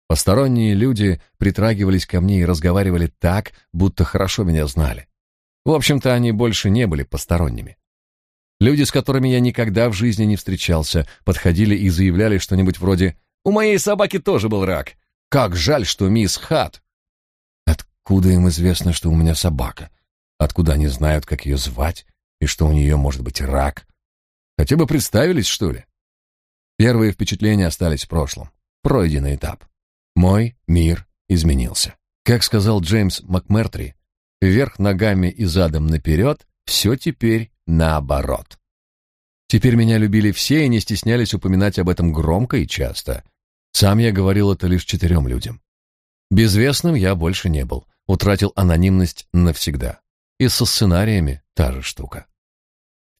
Посторонние люди притрагивались ко мне и разговаривали так, будто хорошо меня знали. В общем-то, они больше не были посторонними. Люди, с которыми я никогда в жизни не встречался, подходили и заявляли что-нибудь вроде «У моей собаки тоже был рак. Как жаль, что мисс Хат». Откуда им известно, что у меня собака? Откуда они знают, как ее звать и что у нее может быть рак? Хотя бы представились, что ли? Первые впечатления остались в прошлом. Пройденный этап. Мой мир изменился. Как сказал Джеймс МакМертри, вверх ногами и задом наперед, все теперь наоборот. Теперь меня любили все и не стеснялись упоминать об этом громко и часто. Сам я говорил это лишь четырем людям. Безвестным я больше не был, утратил анонимность навсегда. И со сценариями та же штука.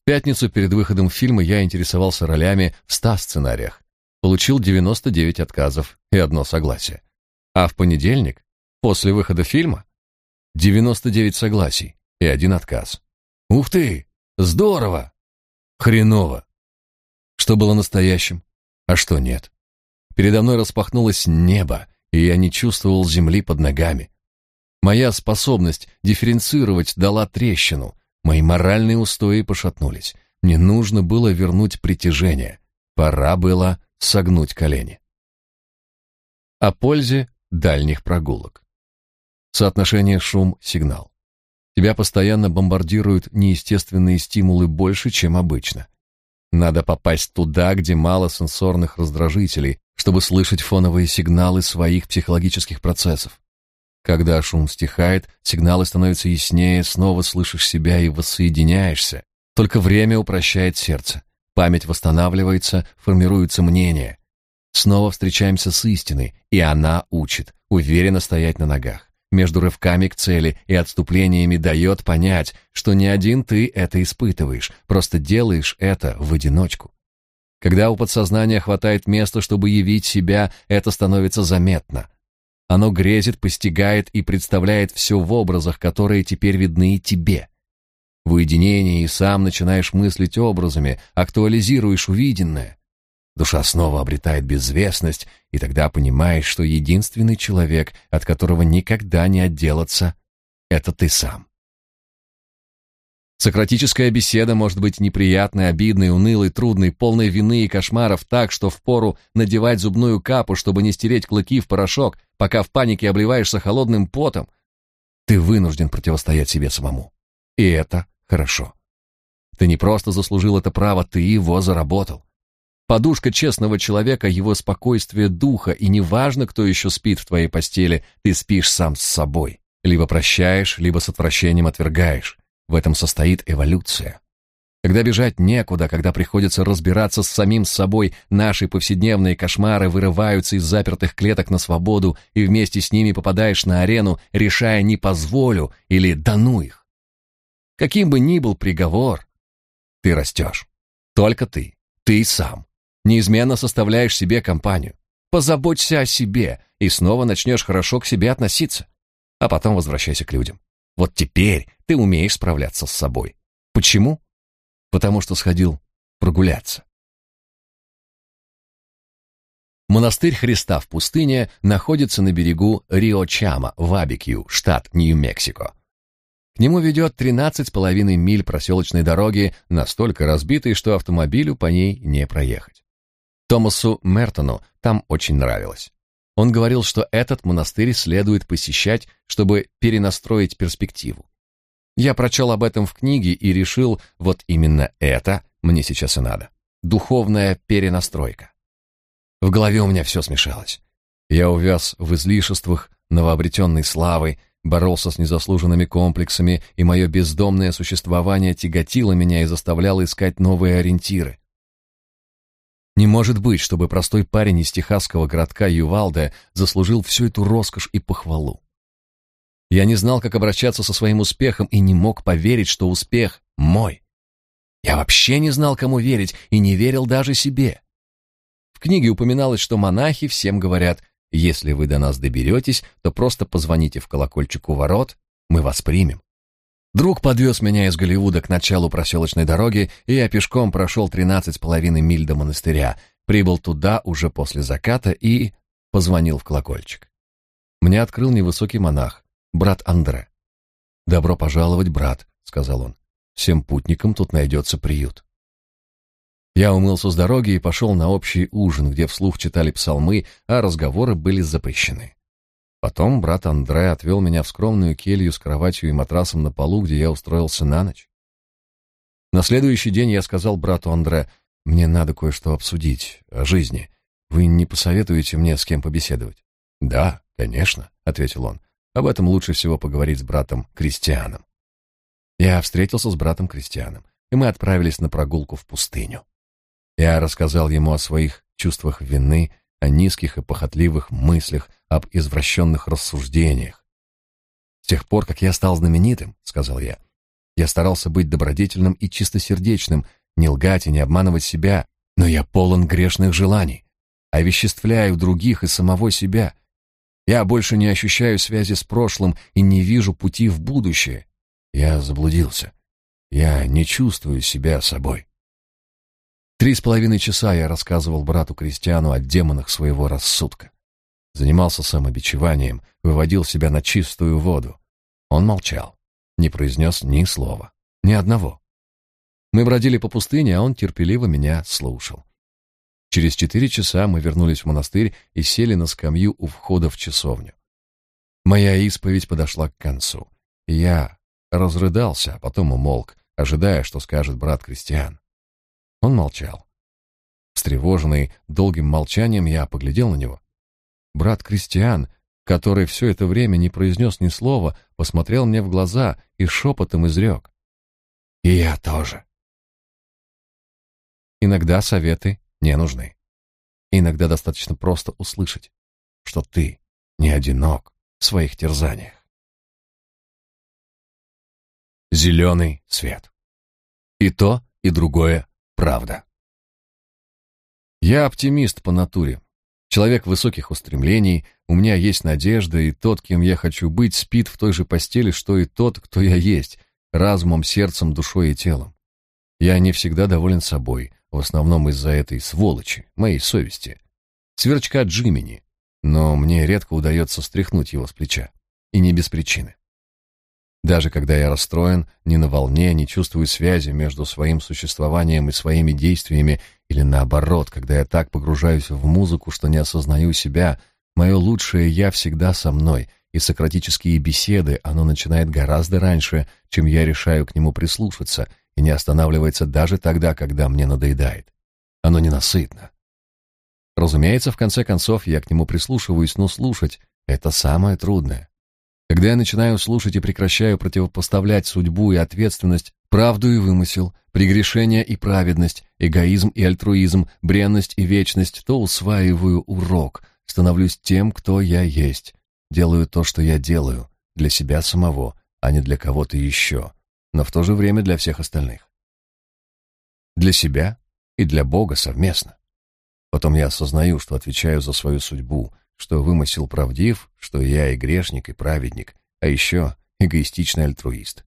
В пятницу перед выходом фильма я интересовался ролями в ста сценариях. Получил 99 отказов и одно согласие. А в понедельник, после выхода фильма, 99 согласий и один отказ. Ух ты! Здорово! Хреново! Что было настоящим, а что нет? Передо мной распахнулось небо, и я не чувствовал земли под ногами. Моя способность дифференцировать дала трещину, Мои моральные устои пошатнулись. Мне нужно было вернуть притяжение. Пора было согнуть колени. О пользе дальних прогулок. Соотношение шум-сигнал. Тебя постоянно бомбардируют неестественные стимулы больше, чем обычно. Надо попасть туда, где мало сенсорных раздражителей, чтобы слышать фоновые сигналы своих психологических процессов. Когда шум стихает, сигналы становятся яснее, снова слышишь себя и воссоединяешься. Только время упрощает сердце. Память восстанавливается, формируются мнения. Снова встречаемся с истиной, и она учит, уверенно стоять на ногах. Между рывками к цели и отступлениями дает понять, что не один ты это испытываешь, просто делаешь это в одиночку. Когда у подсознания хватает места, чтобы явить себя, это становится заметно. Оно грезит, постигает и представляет все в образах, которые теперь видны и тебе. В уединении и сам начинаешь мыслить образами, актуализируешь увиденное. Душа снова обретает безвестность, и тогда понимаешь, что единственный человек, от которого никогда не отделаться, это ты сам. Сократическая беседа может быть неприятной, обидной, унылой, трудной, полной вины и кошмаров так, что впору надевать зубную капу, чтобы не стереть клыки в порошок, пока в панике обливаешься холодным потом. Ты вынужден противостоять себе самому. И это хорошо. Ты не просто заслужил это право, ты его заработал. Подушка честного человека — его спокойствие духа, и неважно, кто еще спит в твоей постели, ты спишь сам с собой. Либо прощаешь, либо с отвращением отвергаешь. В этом состоит эволюция. Когда бежать некуда, когда приходится разбираться с самим собой, наши повседневные кошмары вырываются из запертых клеток на свободу, и вместе с ними попадаешь на арену, решая «не позволю» или «да ну их». Каким бы ни был приговор, ты растешь. Только ты. Ты сам. Неизменно составляешь себе компанию. Позаботься о себе, и снова начнешь хорошо к себе относиться. А потом возвращайся к людям. Вот теперь ты умеешь справляться с собой. Почему? Потому что сходил прогуляться. Монастырь Христа в пустыне находится на берегу Рио-Чама в Абикью, штат Нью-Мексико. К нему ведет 13,5 миль проселочной дороги, настолько разбитой, что автомобилю по ней не проехать. Томасу Мертону там очень нравилось. Он говорил, что этот монастырь следует посещать, чтобы перенастроить перспективу. Я прочел об этом в книге и решил, вот именно это мне сейчас и надо. Духовная перенастройка. В голове у меня все смешалось. Я увяз в излишествах новообретенной славы, боролся с незаслуженными комплексами, и мое бездомное существование тяготило меня и заставляло искать новые ориентиры. Не может быть, чтобы простой парень из техасского городка Ювалде заслужил всю эту роскошь и похвалу. Я не знал, как обращаться со своим успехом и не мог поверить, что успех мой. Я вообще не знал, кому верить, и не верил даже себе. В книге упоминалось, что монахи всем говорят, если вы до нас доберетесь, то просто позвоните в колокольчик у ворот, мы вас примем. Друг подвез меня из Голливуда к началу проселочной дороги, и я пешком прошел тринадцать с половиной миль до монастыря, прибыл туда уже после заката и позвонил в колокольчик. Мне открыл невысокий монах, брат Андре. «Добро пожаловать, брат», — сказал он. «Всем путникам тут найдется приют». Я умылся с дороги и пошел на общий ужин, где вслух читали псалмы, а разговоры были запрещены. Потом брат Андре отвел меня в скромную келью с кроватью и матрасом на полу, где я устроился на ночь. На следующий день я сказал брату Андре, «Мне надо кое-что обсудить о жизни. Вы не посоветуете мне с кем побеседовать?» «Да, конечно», — ответил он. «Об этом лучше всего поговорить с братом Кристианом». Я встретился с братом Кристианом, и мы отправились на прогулку в пустыню. Я рассказал ему о своих чувствах вины, о низких и похотливых мыслях, об извращенных рассуждениях. «С тех пор, как я стал знаменитым, — сказал я, — я старался быть добродетельным и чистосердечным, не лгать и не обманывать себя, но я полон грешных желаний, овеществляю других и самого себя. Я больше не ощущаю связи с прошлым и не вижу пути в будущее. Я заблудился. Я не чувствую себя собой. Три с половиной часа я рассказывал брату Кристиану о демонах своего рассудка. Занимался самобичеванием, выводил себя на чистую воду. Он молчал, не произнес ни слова, ни одного. Мы бродили по пустыне, а он терпеливо меня слушал. Через четыре часа мы вернулись в монастырь и сели на скамью у входа в часовню. Моя исповедь подошла к концу, я разрыдался, а потом умолк, ожидая, что скажет брат Кристиан. Он молчал. Встревоженный долгим молчанием, я поглядел на него. Брат Кристиан, который все это время не произнес ни слова, посмотрел мне в глаза и шепотом изрек. «И я тоже». Иногда советы не нужны. Иногда достаточно просто услышать, что ты не одинок в своих терзаниях. Зеленый свет. И то, и другое правда. Я оптимист по натуре. Человек высоких устремлений, у меня есть надежда, и тот, кем я хочу быть, спит в той же постели, что и тот, кто я есть, разумом, сердцем, душой и телом. Я не всегда доволен собой, в основном из-за этой сволочи, моей совести. Сверчка Джимини, но мне редко удается стряхнуть его с плеча, и не без причины. Даже когда я расстроен, не на волне, не чувствую связи между своим существованием и своими действиями, или наоборот, когда я так погружаюсь в музыку, что не осознаю себя, мое лучшее «я» всегда со мной, и сократические беседы оно начинает гораздо раньше, чем я решаю к нему прислушаться, и не останавливается даже тогда, когда мне надоедает. Оно ненасытно. Разумеется, в конце концов, я к нему прислушиваюсь, но слушать — это самое трудное. Когда я начинаю слушать и прекращаю противопоставлять судьбу и ответственность, правду и вымысел, прегрешение и праведность, эгоизм и альтруизм, бренность и вечность, то усваиваю урок, становлюсь тем, кто я есть, делаю то, что я делаю, для себя самого, а не для кого-то еще, но в то же время для всех остальных. Для себя и для Бога совместно. Потом я осознаю, что отвечаю за свою судьбу, что вымысел правдив, что я и грешник, и праведник, а еще эгоистичный альтруист.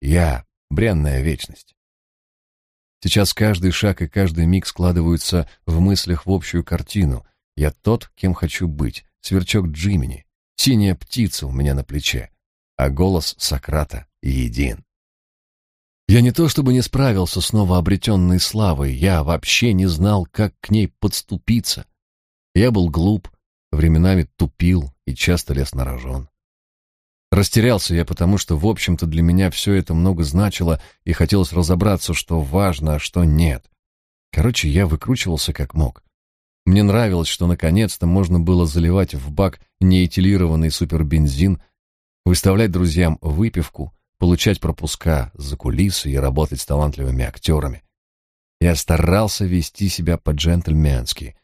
Я — бренная вечность. Сейчас каждый шаг и каждый миг складываются в мыслях в общую картину. Я тот, кем хочу быть, сверчок Джимини, синяя птица у меня на плече, а голос Сократа един. Я не то чтобы не справился с новообретенной славой, я вообще не знал, как к ней подступиться. Я был глуп, временами тупил и часто лез на рожон. Растерялся я потому, что, в общем-то, для меня все это много значило, и хотелось разобраться, что важно, а что нет. Короче, я выкручивался как мог. Мне нравилось, что наконец-то можно было заливать в бак неэтилированный супербензин, выставлять друзьям выпивку, получать пропуска за кулисы и работать с талантливыми актерами. Я старался вести себя по-джентльменски,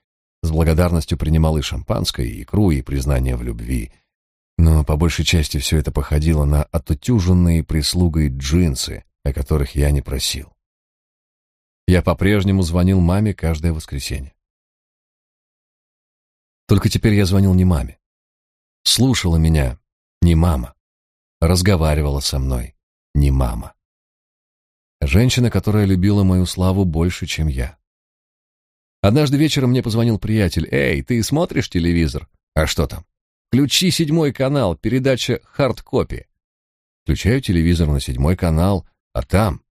с благодарностью принимал и шампанское, и икру, и признание в любви. Но по большей части все это походило на отутюженные прислугой джинсы, о которых я не просил. Я по-прежнему звонил маме каждое воскресенье. Только теперь я звонил не маме. Слушала меня не мама. Разговаривала со мной не мама. Женщина, которая любила мою славу больше, чем я. Однажды вечером мне позвонил приятель. «Эй, ты смотришь телевизор?» «А что там?» «Включи седьмой канал, передача «Хардкопи». Включаю телевизор на седьмой канал, а там...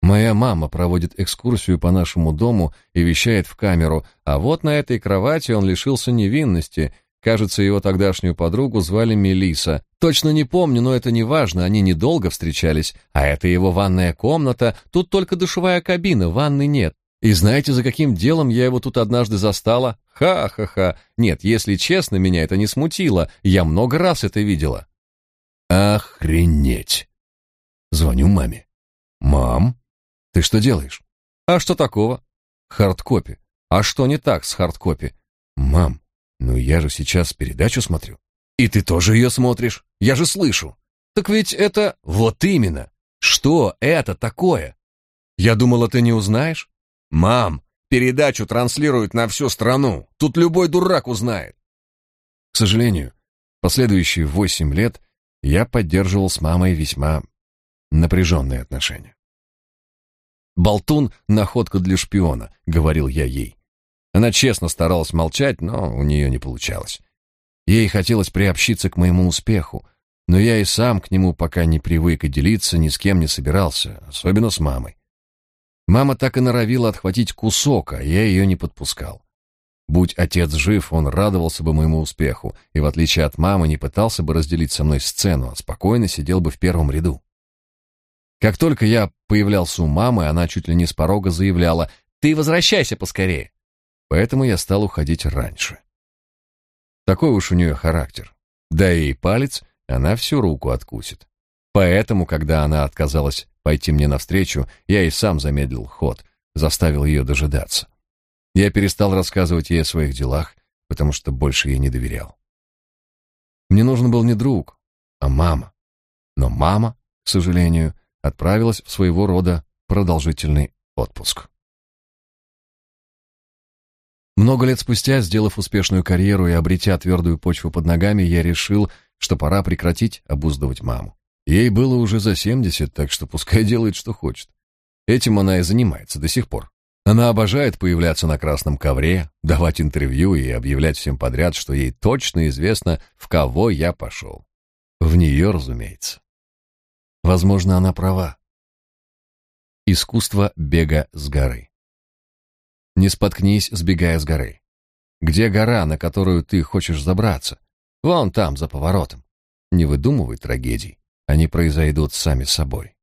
Моя мама проводит экскурсию по нашему дому и вещает в камеру, а вот на этой кровати он лишился невинности. Кажется, его тогдашнюю подругу звали Мелиса. Точно не помню, но это не важно, они недолго встречались. А это его ванная комната, тут только душевая кабина, ванны нет. И знаете, за каким делом я его тут однажды застала? Ха-ха-ха. Нет, если честно, меня это не смутило. Я много раз это видела.
Охренеть. Звоню маме. Мам, ты что делаешь?
А что такого? Хардкопи. А что не так с хардкопи?
Мам, ну я же сейчас передачу смотрю.
И ты тоже ее смотришь? Я же слышу. Так ведь это... Вот именно. Что это такое? Я думала, ты не узнаешь. «Мам, передачу транслируют на всю страну. Тут любой дурак узнает».
К сожалению, последующие восемь лет я поддерживал с мамой весьма напряженные отношения.
«Болтун — находка для шпиона», — говорил я ей. Она честно старалась молчать, но у нее не получалось. Ей хотелось приобщиться к моему успеху, но я и сам к нему пока не привык и делиться ни с кем не собирался, особенно с мамой. Мама так и норовила отхватить кусок, а я ее не подпускал. Будь отец жив, он радовался бы моему успеху и, в отличие от мамы, не пытался бы разделить со мной сцену, а спокойно сидел бы в первом ряду. Как только я появлялся у мамы, она чуть ли не с порога заявляла «Ты возвращайся поскорее!» Поэтому я стал уходить раньше. Такой уж у нее характер. Да и палец она всю руку откусит. Поэтому, когда она отказалась пойти мне навстречу, я и сам замедлил ход, заставил ее дожидаться. Я перестал рассказывать ей о своих делах, потому что больше ей не доверял. Мне нужен был не друг, а мама. Но мама, к сожалению, отправилась в своего рода продолжительный отпуск. Много лет спустя, сделав успешную карьеру и обретя твердую почву под ногами, я решил, что пора прекратить обуздывать маму. Ей было уже за семьдесят, так что пускай делает, что хочет. Этим она и занимается до сих пор. Она обожает появляться на красном ковре, давать интервью и объявлять всем подряд, что ей точно известно, в кого я пошел. В нее, разумеется. Возможно, она права. Искусство бега с горы. Не споткнись, сбегая с горы. Где гора, на которую ты хочешь забраться? Вон там, за поворотом. Не выдумывай трагедий. Они произойдут сами собой.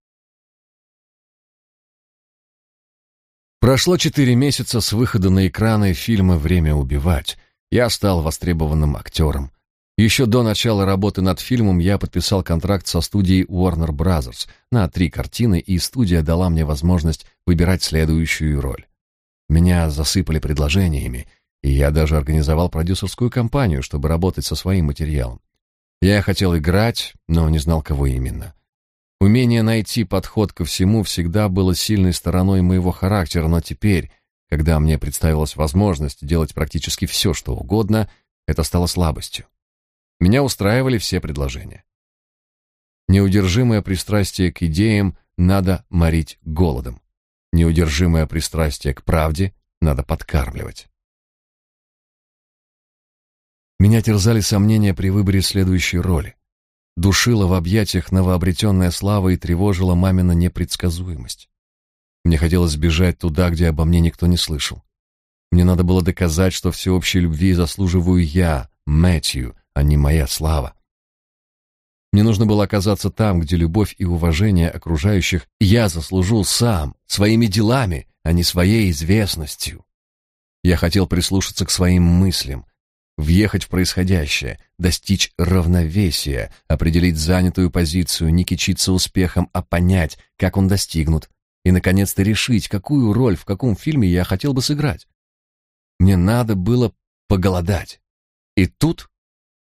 Прошло четыре месяца с выхода на экраны фильма «Время убивать». Я стал востребованным актером. Еще до начала работы над фильмом я подписал контракт со студией Warner Bros. на три картины, и студия дала мне возможность выбирать следующую роль. Меня засыпали предложениями, и я даже организовал продюсерскую компанию, чтобы работать со своим материалом. Я хотел играть, но не знал, кого именно. Умение найти подход ко всему всегда было сильной стороной моего характера, но теперь, когда мне представилась возможность делать практически все, что угодно, это стало слабостью. Меня устраивали все предложения. Неудержимое пристрастие к идеям надо морить голодом. Неудержимое пристрастие к правде надо подкармливать. Меня терзали сомнения при выборе следующей роли. Душила в объятиях новообретенная слава и тревожила мамина непредсказуемость. Мне хотелось сбежать туда, где обо мне никто не слышал. Мне надо было доказать, что всеобщей любви заслуживаю я, Мэтью, а не моя слава. Мне нужно было оказаться там, где любовь и уважение окружающих я заслужу сам, своими делами, а не своей известностью. Я хотел прислушаться к своим мыслям, въехать в происходящее, достичь равновесия, определить занятую позицию, не кичиться успехом, а понять, как он достигнут, и, наконец-то, решить, какую роль в каком фильме я хотел бы сыграть. Мне надо было поголодать. И тут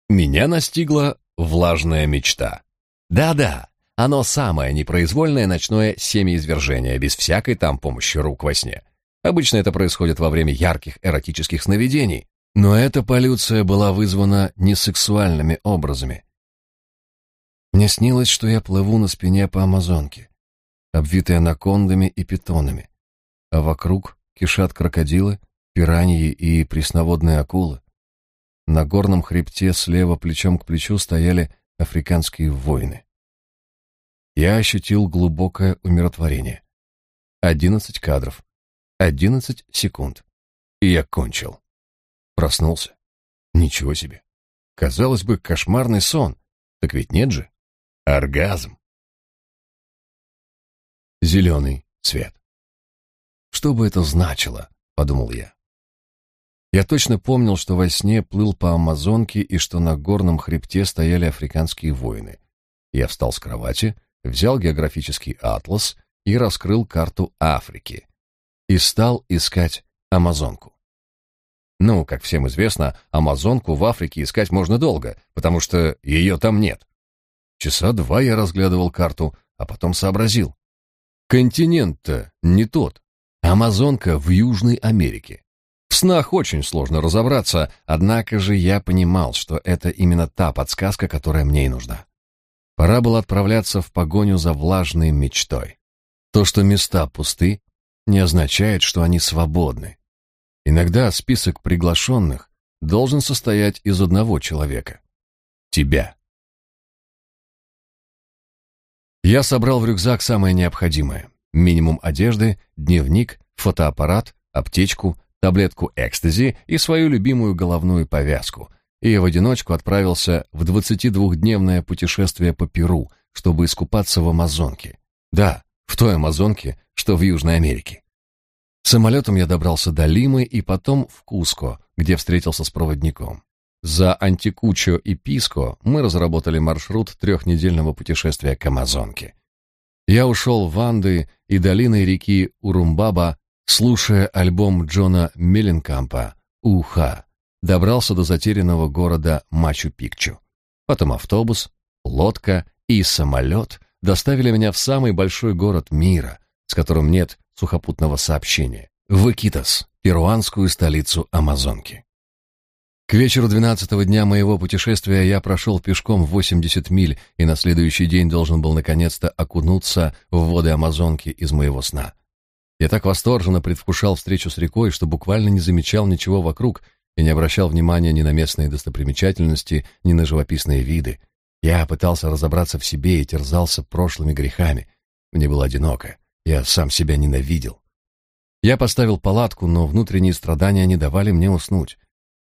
меня настигла влажная мечта. Да-да, оно самое непроизвольное ночное семяизвержение, без всякой там помощи рук во сне. Обычно это происходит во время ярких эротических сновидений, но эта полюция была вызвана не сексуальными образами.
Мне снилось, что я плыву на спине по Амазонке, обвитая анакондами и питонами, а вокруг кишат крокодилы, пираньи и пресноводные акулы. На горном хребте слева плечом к плечу стояли африканские воины. Я ощутил глубокое умиротворение. Одиннадцать кадров, одиннадцать секунд, и я кончил. Проснулся. Ничего себе. Казалось бы, кошмарный сон. Так ведь нет же. Оргазм. Зеленый цвет. Что бы это значило, подумал я. Я точно помнил, что во сне плыл по Амазонке и что на горном хребте стояли африканские воины. Я встал с кровати, взял географический атлас и раскрыл карту Африки. И стал искать Амазонку. Ну, как всем известно, Амазонку в Африке искать можно долго, потому что ее там нет. Часа два я разглядывал карту, а потом сообразил. Континент-то не тот. Амазонка в Южной Америке. В снах очень сложно разобраться, однако же я понимал, что это именно та подсказка, которая мне и нужна. Пора было отправляться в погоню за влажной мечтой. То, что места пусты, не означает, что они свободны. Иногда список приглашенных должен состоять из одного человека — тебя. Я собрал в рюкзак самое необходимое. Минимум одежды, дневник, фотоаппарат, аптечку, таблетку экстази и свою любимую головную повязку, и в одиночку отправился в 22-дневное путешествие по Перу, чтобы искупаться в Амазонке. Да, в той Амазонке, что в Южной Америке. Самолетом я добрался до Лимы и потом в Куско, где встретился с проводником. За Антикучо и Писко мы разработали маршрут трехнедельного путешествия к Амазонке. Я ушел в Анды и долины реки Урумбаба Слушая альбом Джона Мелленкампа «Уха», добрался до затерянного города Мачу-Пикчу. Потом автобус, лодка и самолет доставили меня в самый большой город мира, с которым нет сухопутного сообщения, в Икитос, перуанскую столицу Амазонки. К вечеру двенадцатого дня моего путешествия я прошел пешком 80 миль и на следующий день должен был наконец-то окунуться в воды Амазонки из моего сна. Я так восторженно предвкушал встречу с рекой, что буквально не замечал ничего вокруг и не обращал внимания ни на местные достопримечательности, ни на живописные виды. Я пытался разобраться в себе и терзался прошлыми грехами. Мне было одиноко. Я сам себя ненавидел. Я поставил палатку, но внутренние страдания не давали мне уснуть.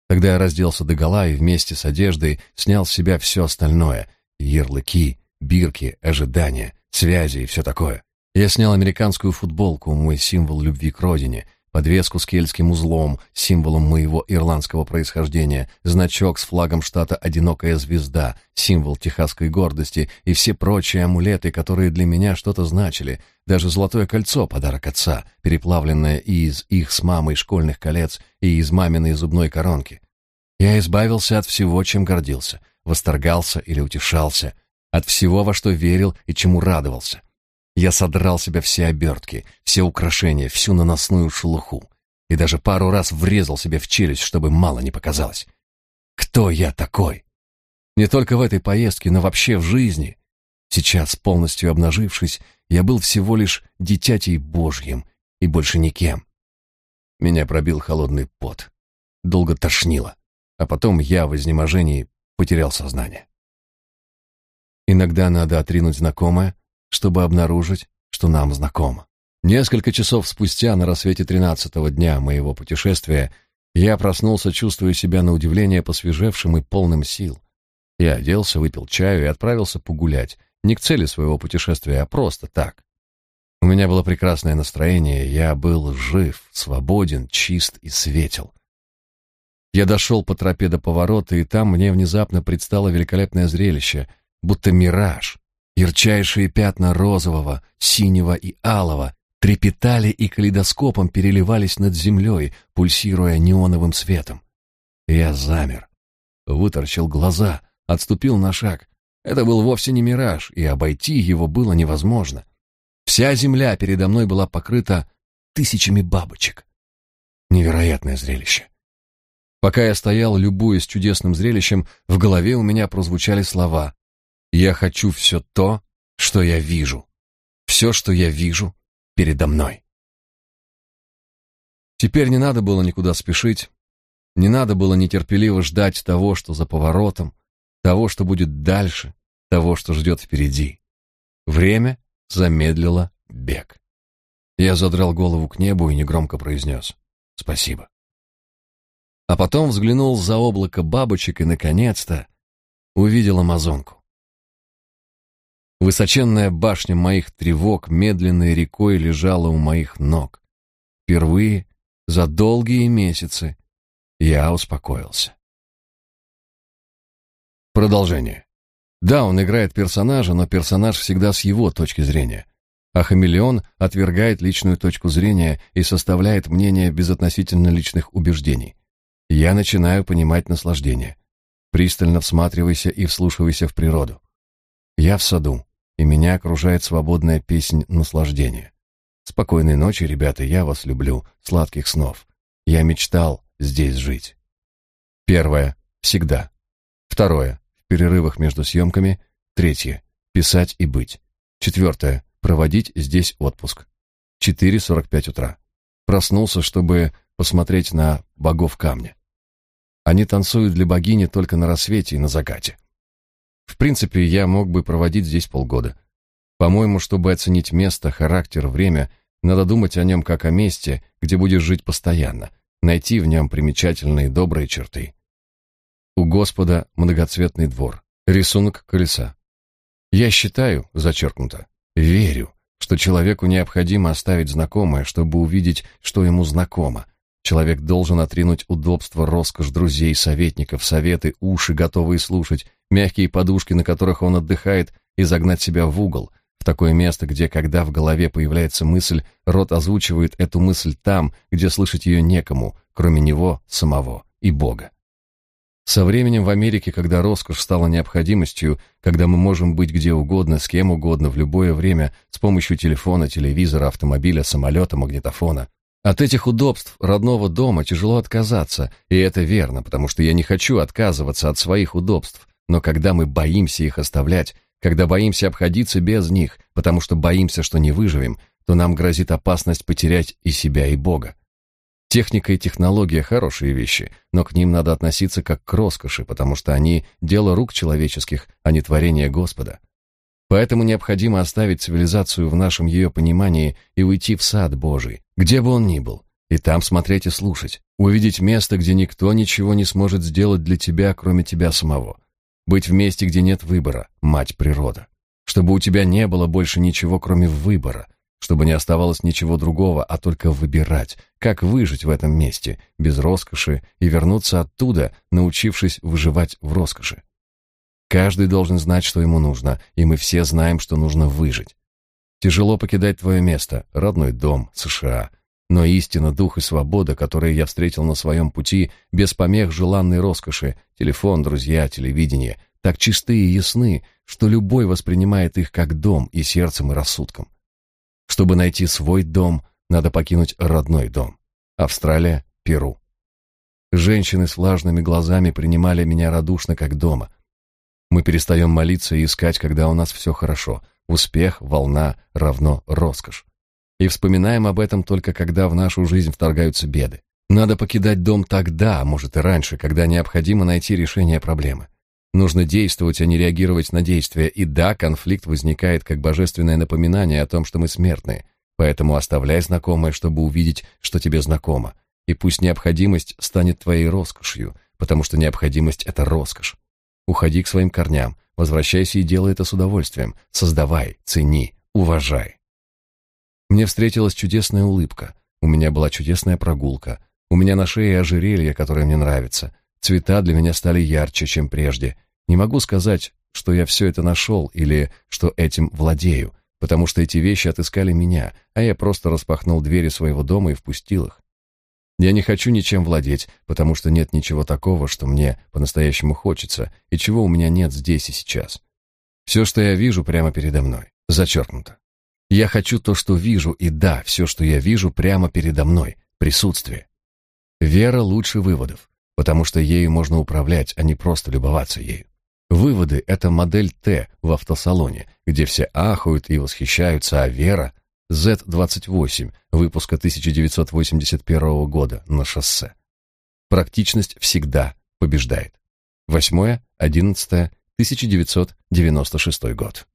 Тогда я разделся догола и вместе с одеждой снял с себя все остальное — ярлыки, бирки, ожидания, связи и все такое. Я снял американскую футболку, мой символ любви к родине, подвеску с кельтским узлом, символом моего ирландского происхождения, значок с флагом штата «Одинокая звезда», символ техасской гордости и все прочие амулеты, которые для меня что-то значили, даже золотое кольцо, подарок отца, переплавленное из их с мамой школьных колец, и из маминой зубной коронки. Я избавился от всего, чем гордился, восторгался или утешался, от всего, во что верил и чему радовался. Я содрал себя все обертки, все украшения, всю наносную шелуху и даже пару раз врезал себе в челюсть, чтобы мало не показалось. Кто я такой? Не только в этой поездке, но вообще в жизни. Сейчас, полностью обнажившись, я был всего лишь дитятей Божьим и больше никем. Меня пробил холодный пот. Долго тошнило, а потом я в изнеможении потерял сознание. Иногда надо отринуть знакомое, чтобы обнаружить, что нам знакомо. Несколько часов спустя, на рассвете тринадцатого дня моего путешествия, я проснулся, чувствуя себя на удивление посвежевшим и полным сил. Я оделся, выпил чаю и отправился погулять, не к цели своего путешествия, а просто так. У меня было прекрасное настроение, я был жив, свободен, чист и светел. Я дошел по тропе до поворота, и там мне внезапно предстало великолепное зрелище, будто мираж, Ярчайшие пятна розового, синего и алого трепетали и калейдоскопом переливались над землей, пульсируя неоновым светом. Я замер, выторчил глаза, отступил на шаг. Это был вовсе не мираж, и обойти его было невозможно. Вся земля передо мной была покрыта тысячами бабочек. Невероятное зрелище. Пока я стоял, любуясь чудесным зрелищем, в голове у меня прозвучали слова
Я хочу все то, что я вижу. Все, что я вижу передо мной. Теперь не надо было никуда спешить, не надо было нетерпеливо ждать того, что за поворотом, того, что будет дальше, того, что ждет впереди. Время замедлило бег. Я задрал голову к небу и негромко произнес «Спасибо». А потом взглянул за облако бабочек и, наконец-то, увидел Амазонку. Высоченная башня моих тревог медленной рекой лежала у моих ног. Впервые за долгие месяцы я успокоился. Продолжение. Да, он играет персонажа, но персонаж всегда с его точки зрения. А хамелеон отвергает личную точку зрения и составляет мнение безотносительно личных убеждений. Я начинаю понимать наслаждение. Пристально всматривайся и вслушивайся в природу. Я в саду, и меня окружает свободная песнь наслаждения. Спокойной ночи, ребята, я вас люблю, сладких снов. Я мечтал здесь жить. Первое. Всегда. Второе. В перерывах между съемками. Третье. Писать и быть. Четвертое. Проводить здесь отпуск. 4.45 утра. Проснулся, чтобы посмотреть на богов камня. Они танцуют для богини только на рассвете и на закате. В принципе, я мог бы проводить здесь полгода. По-моему, чтобы оценить место, характер, время, надо думать о нем как о месте, где будешь жить постоянно, найти в нем примечательные добрые черты. У Господа многоцветный двор, рисунок колеса. Я считаю, зачеркнуто, верю, что человеку необходимо оставить знакомое, чтобы увидеть, что ему знакомо. Человек должен отринуть удобство, роскошь друзей, советников, советы, уши, готовые слушать, мягкие подушки, на которых он отдыхает, и загнать себя в угол, в такое место, где, когда в голове появляется мысль, рот озвучивает эту мысль там, где слышать ее некому, кроме него самого и Бога. Со временем в Америке, когда роскошь стала необходимостью, когда мы можем быть где угодно, с кем угодно, в любое время, с помощью телефона, телевизора, автомобиля, самолета, магнитофона, от этих удобств родного дома тяжело отказаться, и это верно, потому что я не хочу отказываться от своих удобств, но когда мы боимся их оставлять, когда боимся обходиться без них, потому что боимся, что не выживем, то нам грозит опасность потерять и себя, и Бога. Техника и технология – хорошие вещи, но к ним надо относиться как к роскоши, потому что они – дело рук человеческих, а не творение Господа. Поэтому необходимо оставить цивилизацию в нашем ее понимании и уйти в сад Божий, где бы он ни был, и там смотреть и слушать, увидеть место, где никто ничего не сможет сделать для тебя, кроме тебя самого – быть в месте, где нет выбора, мать природа. Чтобы у тебя не было больше ничего, кроме выбора. Чтобы не оставалось ничего другого, а только выбирать, как выжить в этом месте, без роскоши, и вернуться оттуда, научившись выживать в роскоши. Каждый должен знать, что ему нужно, и мы все знаем, что нужно выжить. Тяжело покидать твое место, родной дом, США, но истина, дух и свобода, которые я встретил на своем пути, без помех желанной роскоши, телефон, друзья, телевидение, так чисты и ясны, что любой воспринимает их как дом и сердцем, и рассудком. Чтобы найти свой дом, надо покинуть родной дом. Австралия, Перу. Женщины с влажными глазами принимали меня радушно как дома. Мы перестаем молиться и искать, когда у нас все хорошо. Успех, волна равно роскошь и вспоминаем об этом только когда в нашу жизнь вторгаются беды. Надо покидать дом тогда, а может и раньше, когда необходимо найти решение проблемы. Нужно действовать, а не реагировать на действия. И да, конфликт возникает как божественное напоминание о том, что мы смертны. Поэтому оставляй знакомое, чтобы увидеть, что тебе знакомо. И пусть необходимость станет твоей роскошью, потому что необходимость — это роскошь. Уходи к своим корням, возвращайся и делай это с удовольствием. Создавай, цени, уважай. Мне встретилась чудесная улыбка. У меня была чудесная прогулка. У меня на шее ожерелье, которое мне нравится. Цвета для меня стали ярче, чем прежде. Не могу сказать, что я все это нашел или что этим владею, потому что эти вещи отыскали меня, а я просто распахнул двери своего дома и впустил их. Я не хочу ничем владеть, потому что нет ничего такого, что мне по-настоящему хочется, и чего у меня нет здесь и сейчас. Все, что я вижу, прямо передо мной. Зачеркнуто. Я хочу то, что вижу, и да, все, что я вижу, прямо передо мной, присутствие. Вера лучше выводов, потому что ею можно управлять, а не просто любоваться ею. Выводы — это модель Т в автосалоне, где все ахают и восхищаются, а Вера — Z28 выпуска 1981 года на шоссе. Практичность всегда побеждает. 8-11-1996 год.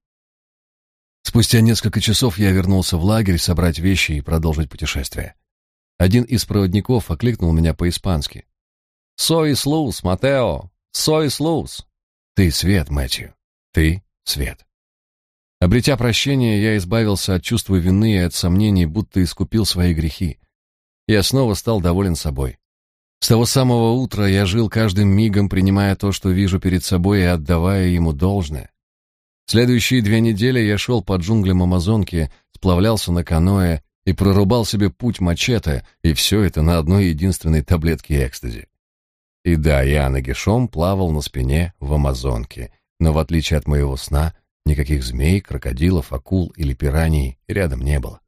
Спустя несколько часов я вернулся в лагерь собрать вещи и продолжить путешествие. Один из проводников окликнул меня по-испански. «Сой слус, Матео! Сой слус!» «Ты свет, Мэтью! Ты свет!» Обретя прощение, я избавился от чувства вины и от сомнений, будто искупил свои грехи. Я снова стал доволен собой. С того самого утра я жил каждым мигом, принимая то, что вижу перед собой, и отдавая ему должное. Следующие две недели я шел по джунглям Амазонки, сплавлялся на каноэ и прорубал себе путь мачете, и все это на одной единственной таблетке экстази. И да, я нагишом плавал на спине в Амазонке, но в отличие от моего сна, никаких змей, крокодилов, акул или пираний рядом не было.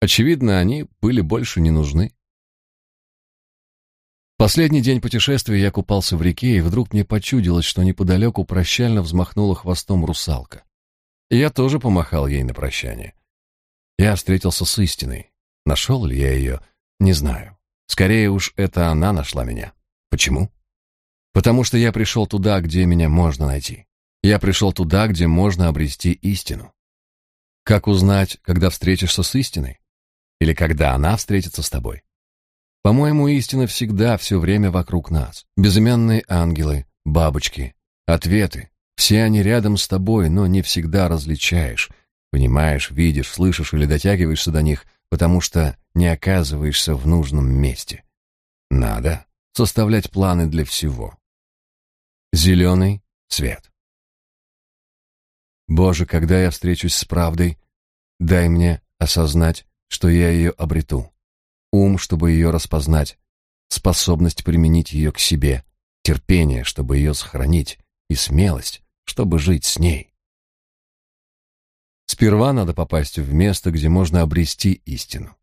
Очевидно, они были больше не нужны. Последний день путешествия я купался в реке, и вдруг мне почудилось, что неподалеку прощально взмахнула хвостом русалка. И я тоже помахал ей на прощание. Я встретился с истиной. Нашел ли я ее, не знаю. Скорее уж, это она нашла меня. Почему? Потому что я пришел туда, где меня можно найти. Я пришел туда, где можно обрести истину. Как узнать, когда встретишься с истиной? Или когда она встретится с тобой? По-моему, истина всегда, все время вокруг нас. Безымянные ангелы, бабочки, ответы. Все они рядом с тобой, но не всегда различаешь. Понимаешь, видишь, слышишь или дотягиваешься до них, потому что не оказываешься в нужном месте. Надо составлять планы для всего. Зеленый свет. Боже, когда я встречусь с правдой, дай мне осознать, что я ее обрету ум, чтобы ее распознать, способность применить ее к себе, терпение, чтобы ее сохранить, и смелость, чтобы жить с ней. Сперва надо попасть в место, где можно обрести истину.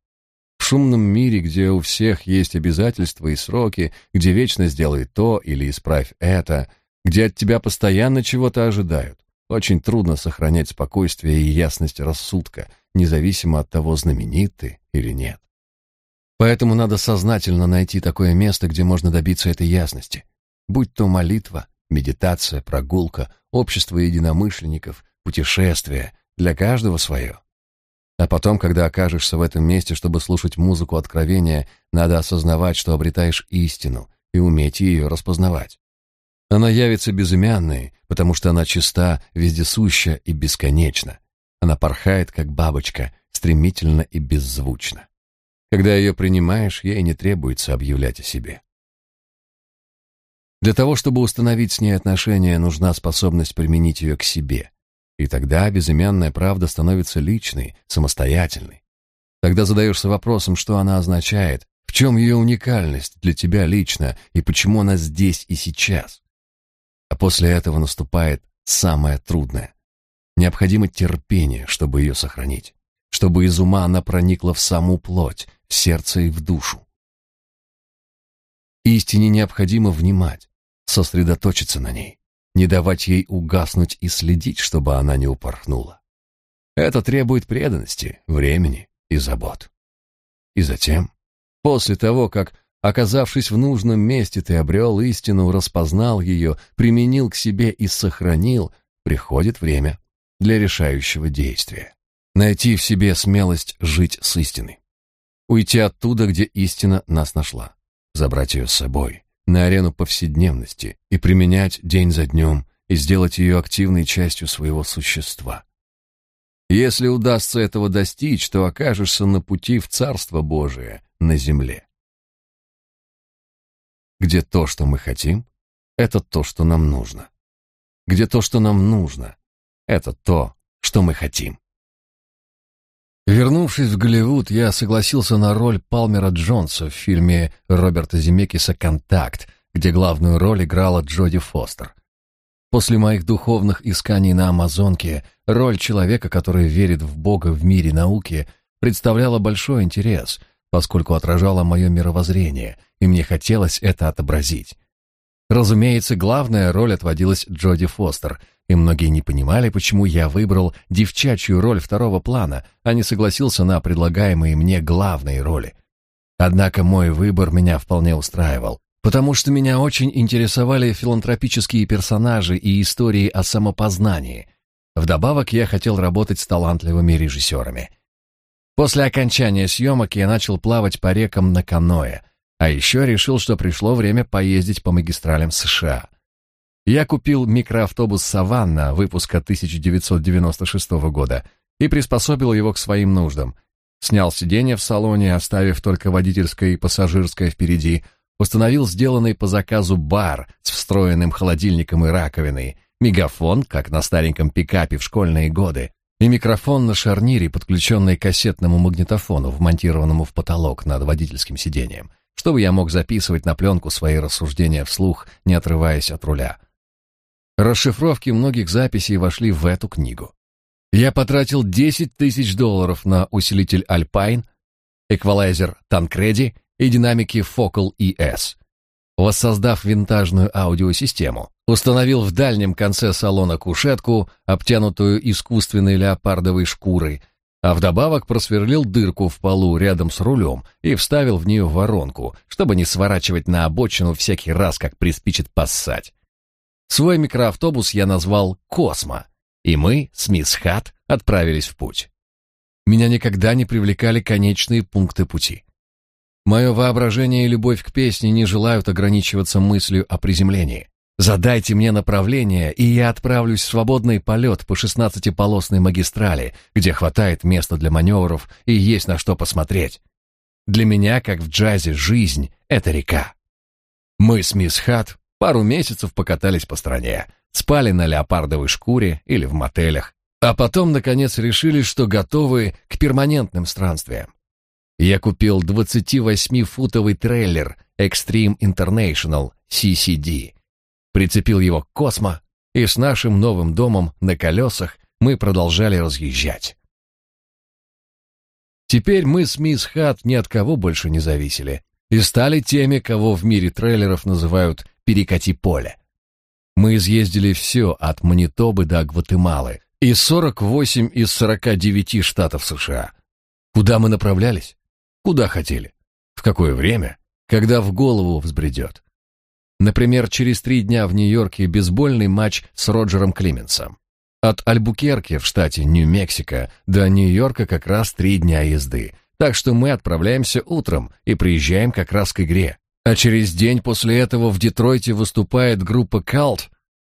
В шумном мире, где у всех есть обязательства и сроки, где вечно сделай то или исправь это, где от тебя постоянно чего-то ожидают, очень трудно сохранять спокойствие и ясность рассудка, независимо от того, знаменит ты или нет. Поэтому надо сознательно найти такое место, где можно добиться этой ясности. Будь то молитва, медитация, прогулка, общество единомышленников, путешествие, для каждого свое. А потом, когда окажешься в этом месте, чтобы слушать музыку откровения, надо осознавать, что обретаешь истину и уметь ее распознавать. Она явится безымянной, потому что она чиста, вездесуща и бесконечна. Она порхает, как бабочка, стремительно и беззвучно. Когда ее принимаешь, ей не требуется объявлять о себе. Для того, чтобы установить с ней отношения, нужна способность применить ее к себе. И тогда безымянная правда становится личной, самостоятельной. Тогда задаешься вопросом, что она означает, в чем ее уникальность для тебя лично и почему она здесь и сейчас. А после этого наступает самое трудное. Необходимо терпение, чтобы ее сохранить, чтобы из ума она проникла в саму плоть, в сердце и в душу. Истине необходимо внимать, сосредоточиться на ней, не давать ей угаснуть и следить, чтобы она не упорхнула. Это требует преданности, времени и забот. И затем, после того, как, оказавшись в нужном месте, ты обрел истину, распознал ее, применил к себе и сохранил, приходит время для решающего действия. Найти в себе смелость жить с истиной. Уйти оттуда, где истина нас нашла. Забрать ее с собой, на арену повседневности и применять день за днем, и сделать ее активной частью своего существа. Если удастся этого достичь, то окажешься на пути в Царство Божие на земле. Где то, что мы хотим, это то, что нам нужно. Где то, что нам нужно, это то, что мы хотим. Вернувшись в Голливуд, я согласился на роль Палмера Джонса в фильме Роберта Земекиса «Контакт», где главную роль играла Джоди Фостер. После моих духовных исканий на Амазонке роль человека, который верит в Бога в мире науки, представляла большой интерес, поскольку отражала мое мировоззрение, и мне хотелось это отобразить.
Разумеется, главная роль отводилась Джоди Фостер, и многие не понимали, почему я выбрал девчачью роль второго плана, а не согласился на предлагаемые мне главные роли. Однако мой выбор меня вполне устраивал, потому что меня очень интересовали филантропические персонажи и истории о самопознании. Вдобавок я хотел работать с талантливыми режиссерами. После окончания съемок я начал плавать по рекам на каноэ, а еще решил, что пришло время поездить по магистралям США. Я купил микроавтобус «Саванна» выпуска 1996 года и приспособил его к своим нуждам. Снял сиденье в салоне, оставив только водительское и пассажирское впереди, установил сделанный по заказу бар с встроенным холодильником и раковиной, мегафон, как на стареньком пикапе в школьные годы, и микрофон на шарнире, подключенный к кассетному магнитофону, вмонтированному в потолок над водительским сиденьем, чтобы я мог записывать на пленку свои рассуждения вслух, не отрываясь от руля. Расшифровки многих записей вошли в эту книгу. Я потратил 10 тысяч долларов на усилитель Alpine, эквалайзер Tancredi и динамики Focal ES. Воссоздав винтажную аудиосистему, установил в дальнем конце салона кушетку, обтянутую искусственной леопардовой шкурой, а вдобавок просверлил дырку в полу рядом с рулем и вставил в нее воронку, чтобы не сворачивать на обочину всякий раз, как приспичит поссать. Свой микроавтобус я назвал «Космо», и мы с мисс Хат отправились в путь. Меня никогда не привлекали конечные пункты пути. Мое воображение и любовь к песне не желают ограничиваться мыслью о приземлении. Задайте мне направление, и я отправлюсь в свободный полет по шестнадцатиполосной магистрали, где хватает места для маневров и есть на что посмотреть. Для меня, как в джазе, жизнь — это река. Мы с мисс Хат пару месяцев покатались по стране, спали на леопардовой шкуре или в мотелях, а потом, наконец, решили, что готовы к перманентным странствиям. Я купил 28-футовый трейлер Extreme International CCD, прицепил его к Космо, и с нашим новым домом на колесах мы продолжали разъезжать. Теперь мы с мисс Хат ни от кого больше не зависели и стали теми, кого в мире трейлеров называют «перекати поле». Мы изъездили все от Манитобы до Гватемалы и 48 из 49 штатов США. Куда мы направлялись? Куда хотели? В какое время? Когда в голову взбредет? Например, через три дня в Нью-Йорке бейсбольный матч с Роджером Клеменсом. От Альбукерки в штате Нью-Мексико до Нью-Йорка как раз три дня езды, так что мы отправляемся утром и приезжаем как раз к игре. А через день после этого в Детройте выступает группа Cult.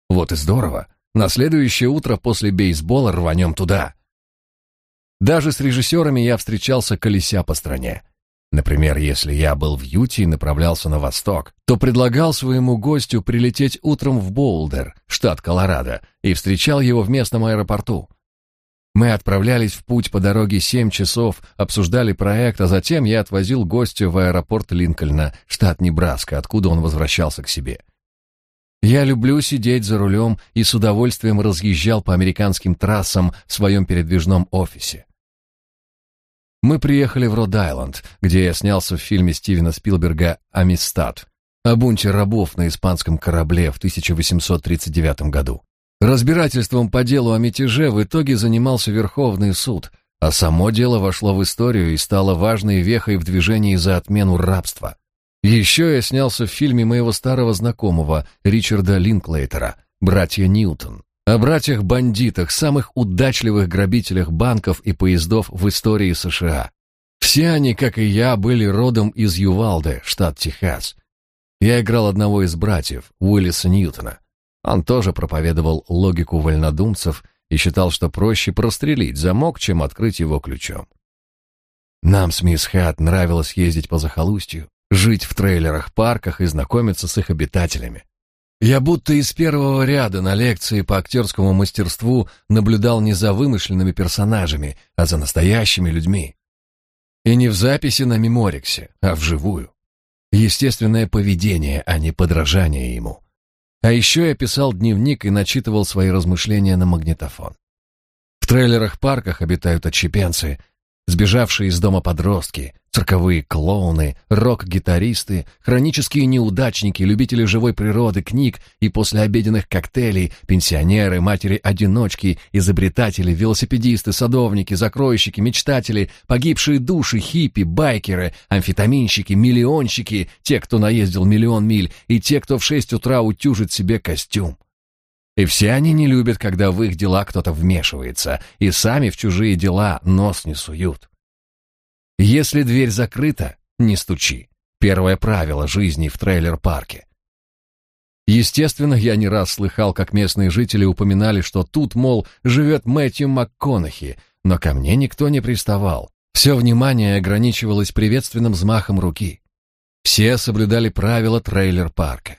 Вот и здорово. На следующее утро после бейсбола рванем туда. Даже с режиссерами я встречался колеся по стране. Например, если я был в Юте и направлялся на восток, то предлагал своему гостю прилететь утром в Боулдер, штат Колорадо, и встречал его в местном аэропорту. Мы отправлялись в путь по дороге семь часов, обсуждали проект, а затем я отвозил гостя в аэропорт Линкольна, штат Небраска, откуда он возвращался к себе. Я люблю сидеть за рулем и с удовольствием разъезжал по американским трассам в своем передвижном офисе. Мы приехали в Род-Айленд, где я снялся в фильме Стивена Спилберга «Амистад» о бунте рабов на испанском корабле в 1839 году. Разбирательством по делу о мятеже в итоге занимался Верховный суд, а само дело вошло в историю и стало важной вехой в движении за отмену рабства. Еще я снялся в фильме моего старого знакомого Ричарда Линклейтера «Братья Ньютон». О братьях-бандитах, самых удачливых грабителях банков и поездов в истории США. Все они, как и я, были родом из Ювалды, штат Техас. Я играл одного из братьев, Уиллиса Ньютона. Он тоже проповедовал логику вольнодумцев и считал, что проще прострелить замок, чем открыть его ключом. Нам с мисс Хат нравилось ездить по захолустью, жить в трейлерах, парках и знакомиться с их обитателями. Я будто из первого ряда на лекции по актерскому мастерству наблюдал не за вымышленными персонажами, а за настоящими людьми. И не в записи на мемориксе, а вживую. Естественное поведение, а не подражание ему. А еще я писал дневник и начитывал свои размышления на магнитофон. В трейлерах-парках обитают отщепенцы, Сбежавшие из дома подростки, цирковые клоуны, рок-гитаристы, хронические неудачники, любители живой природы, книг и послеобеденных коктейлей, пенсионеры, матери-одиночки, изобретатели, велосипедисты, садовники, закройщики, мечтатели, погибшие души, хиппи, байкеры, амфетаминщики, миллионщики, те, кто наездил миллион миль, и те, кто в шесть утра утюжит себе костюм. И все они не любят, когда в их дела кто-то вмешивается, и сами в чужие дела нос не суют. Если дверь закрыта, не стучи. Первое правило жизни в трейлер-парке. Естественно, я не раз слыхал, как местные жители упоминали, что тут, мол, живет Мэтью МакКонахи, но ко мне никто не приставал. Все внимание ограничивалось приветственным взмахом руки. Все соблюдали правила трейлер-парка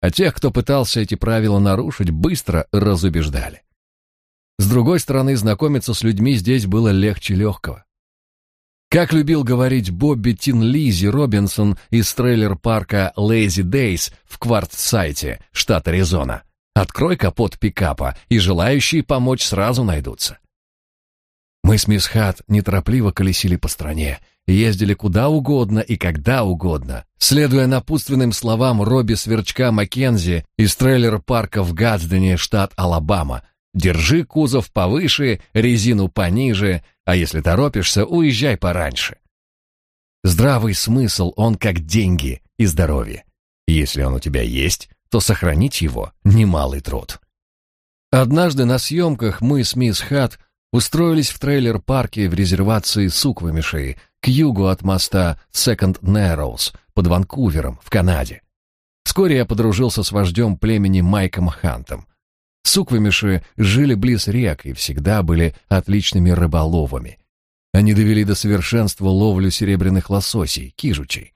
а тех, кто пытался эти правила нарушить, быстро разубеждали. С другой стороны, знакомиться с людьми здесь было легче легкого. Как любил говорить Бобби Тин Лизи Робинсон из трейлер-парка Lazy Days в Квартсайте, штат Аризона, открой капот пикапа, и желающие помочь сразу найдутся. Мы с мисс Хат неторопливо колесили по стране, ездили куда угодно и когда угодно, следуя напутственным словам Робби Сверчка Маккензи из трейлер-парка в Гадсдене, штат Алабама. «Держи кузов повыше, резину пониже, а если торопишься, уезжай пораньше». Здравый смысл, он как деньги и здоровье. Если он у тебя есть, то сохранить его — немалый труд. Однажды на съемках мы с мисс Хат устроились в трейлер-парке в резервации Суквамиши, к югу от моста Second Narrows под Ванкувером в Канаде. Вскоре я подружился с вождем племени Майком Хантом. Суквамиши жили близ рек и всегда были отличными рыболовами. Они довели до совершенства ловлю серебряных лососей, кижучей.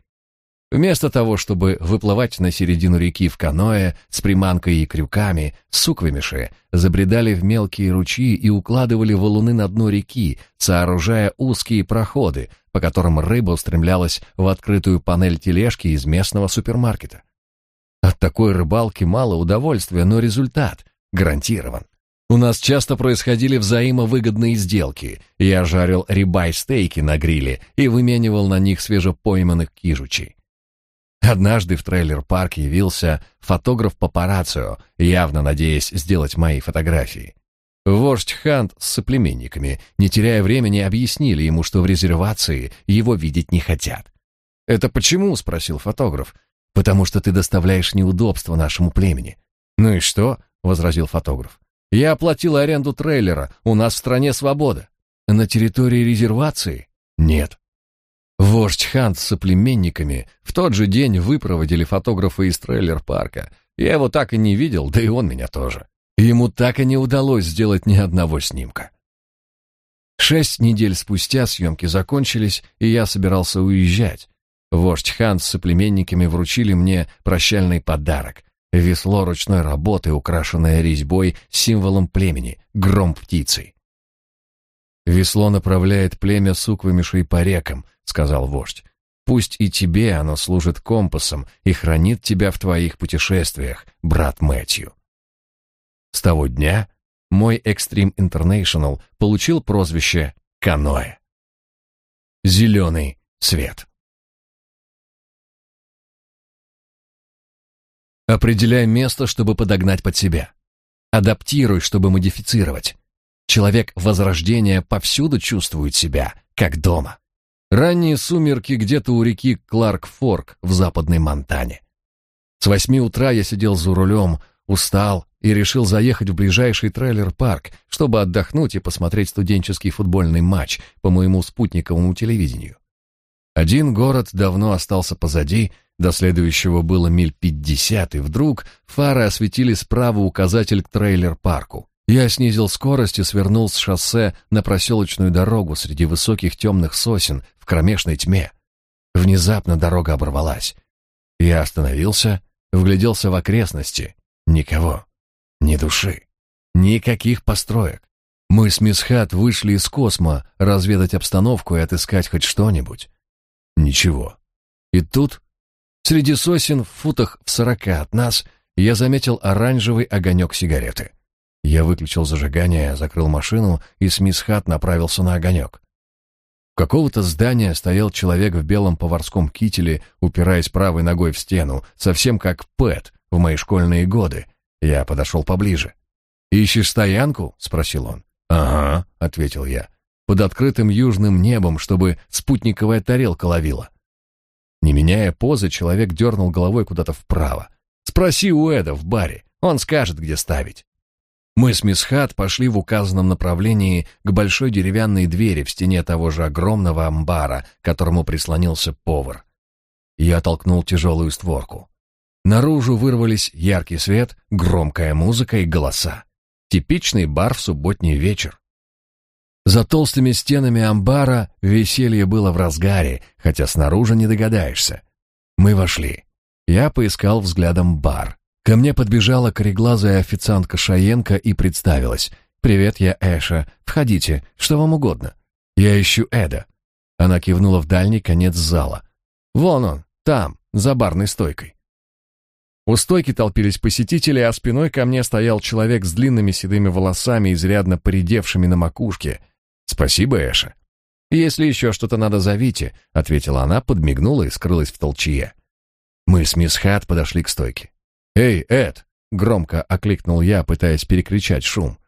Вместо того, чтобы выплывать на середину реки в каноэ с приманкой и крюками, суквамиши забредали в мелкие ручьи и укладывали валуны на дно реки, сооружая узкие проходы, по которым рыба устремлялась в открытую панель тележки из местного супермаркета. От такой рыбалки мало удовольствия, но результат гарантирован. У нас часто происходили взаимовыгодные сделки. Я жарил рибай-стейки на гриле и выменивал на них свежепойманных кижучей. Однажды в трейлер-парк явился фотограф-папараццо, явно надеясь сделать мои фотографии. Вождь Хант с соплеменниками, не теряя времени, объяснили ему, что в резервации его видеть не хотят. «Это почему?» — спросил фотограф. «Потому что ты доставляешь неудобства нашему племени». «Ну и что?» — возразил фотограф. «Я оплатил аренду трейлера, у нас в стране свобода». «На территории резервации?» «Нет». Вождь Хант с соплеменниками в тот же день выпроводили фотографа из трейлер-парка. Я его так и не видел, да и он меня тоже. Ему так и не удалось сделать ни одного снимка. Шесть недель спустя съемки закончились, и я собирался уезжать. Вождь Хант с соплеменниками вручили мне прощальный подарок — весло ручной работы, украшенное резьбой символом племени — гром птицей. Весло направляет племя суквамишей по рекам, сказал вождь. Пусть и тебе оно служит компасом и хранит тебя в твоих путешествиях, брат Мэтью. С того дня мой Extreme International получил прозвище Каноэ. Зеленый свет. Определяй место, чтобы подогнать под себя. Адаптируй, чтобы модифицировать. Человек Возрождения повсюду чувствует себя, как дома. Ранние сумерки где-то у реки Кларк-Форк в западной Монтане. С восьми утра я сидел за рулем, устал и решил заехать в ближайший трейлер-парк, чтобы отдохнуть и посмотреть студенческий футбольный матч по моему спутниковому телевидению. Один город давно остался позади, до следующего было миль пятьдесят, и вдруг фары осветили справа указатель к трейлер-парку. Я снизил скорость и свернул с шоссе на проселочную дорогу среди высоких темных сосен в кромешной тьме. Внезапно дорога оборвалась. Я остановился, вгляделся в окрестности. Никого. Ни души. Никаких построек. Мы с мисс Хат вышли из космо разведать обстановку и отыскать хоть что-нибудь. Ничего. И тут, среди сосен в футах в сорока от нас, я заметил оранжевый огонек сигареты. Я выключил зажигание, закрыл машину и с мисс Хат направился на огонек. какого-то здания стоял человек в белом поварском кителе, упираясь правой ногой в стену, совсем как Пэт в мои школьные годы. Я подошел поближе. «Ищешь стоянку?» — спросил он. «Ага», — ответил я. «Под открытым южным небом, чтобы спутниковая тарелка ловила». Не меняя позы, человек дернул головой куда-то вправо. «Спроси у Эда в баре, он скажет, где ставить». Мы с мисс Хат пошли в указанном направлении к большой деревянной двери в стене того же огромного амбара, к которому прислонился повар. Я толкнул тяжелую створку. Наружу вырвались яркий свет, громкая музыка и голоса. Типичный бар в субботний вечер. За толстыми стенами амбара веселье было в разгаре, хотя снаружи не догадаешься. Мы вошли. Я поискал взглядом бар. Ко мне подбежала кореглазая официантка Шаенко и представилась. «Привет, я Эша. Входите. Что вам угодно?» «Я ищу Эда». Она кивнула в дальний конец зала. «Вон он, там, за барной стойкой». У стойки толпились посетители, а спиной ко мне стоял человек с длинными седыми волосами, изрядно поредевшими на макушке. «Спасибо, Эша». «Если еще что-то надо, зовите», — ответила она, подмигнула и скрылась в толчье. Мы с мисс Хат подошли к стойке. «Эй, Эд!» — громко окликнул я, пытаясь перекричать шум.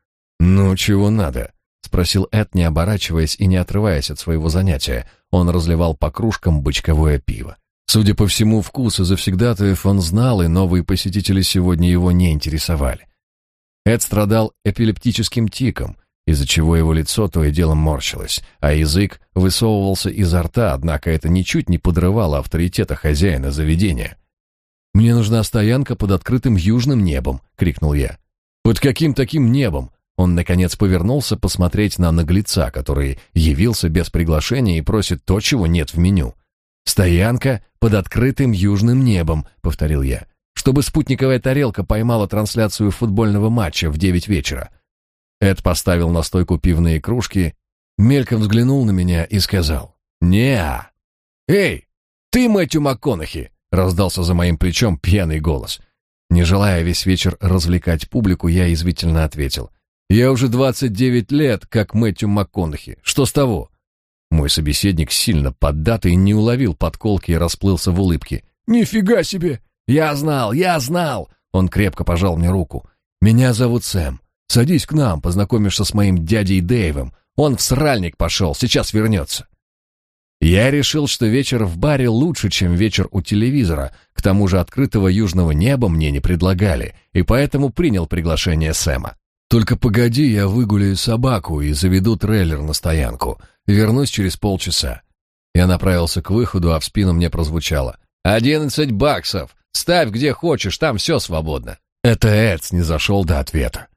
«Ну, чего надо?» — спросил Эд, не оборачиваясь и не отрываясь от своего занятия. Он разливал по кружкам бычковое пиво. Судя по всему вкусу завсегдатаев он знал, и новые посетители сегодня его не интересовали. Эд страдал эпилептическим тиком, из-за чего его лицо то и дело морщилось, а язык высовывался изо рта, однако это ничуть не подрывало авторитета хозяина заведения. «Мне нужна стоянка под открытым южным небом!» — крикнул я. «Под каким таким небом?» Он, наконец, повернулся посмотреть на наглеца, который явился без приглашения и просит то, чего нет в меню. «Стоянка под открытым южным небом», — повторил я, «чтобы спутниковая тарелка поймала трансляцию футбольного матча в девять вечера». Эд поставил на стойку пивные кружки, мельком взглянул на меня и сказал «Не-а». «Эй, ты Мэтью МакКонахи!» раздался за моим плечом пьяный голос. Не желая весь вечер развлекать публику, я извивительно ответил: "Я уже 29 лет, как Мэтью МакКонахи. Что с того?" Мой собеседник сильно поддатый не уловил подколки и расплылся в улыбке. «Нифига себе! Я знал, я знал!» Он крепко пожал мне руку. «Меня зовут Сэм. Садись к нам, познакомишься с моим дядей Дэйвом. Он в сральник пошел, сейчас вернется». Я решил, что вечер в баре лучше, чем вечер у телевизора. К тому же открытого южного неба мне не предлагали, и поэтому принял приглашение Сэма. Только погоди, я выгуляю собаку и заведу трейлер на стоянку. Вернусь через полчаса. Я направился к выходу, а в спину мне прозвучало: «Одиннадцать баксов. Ставь где хочешь, там все свободно". Это Эдс не зашел до ответа.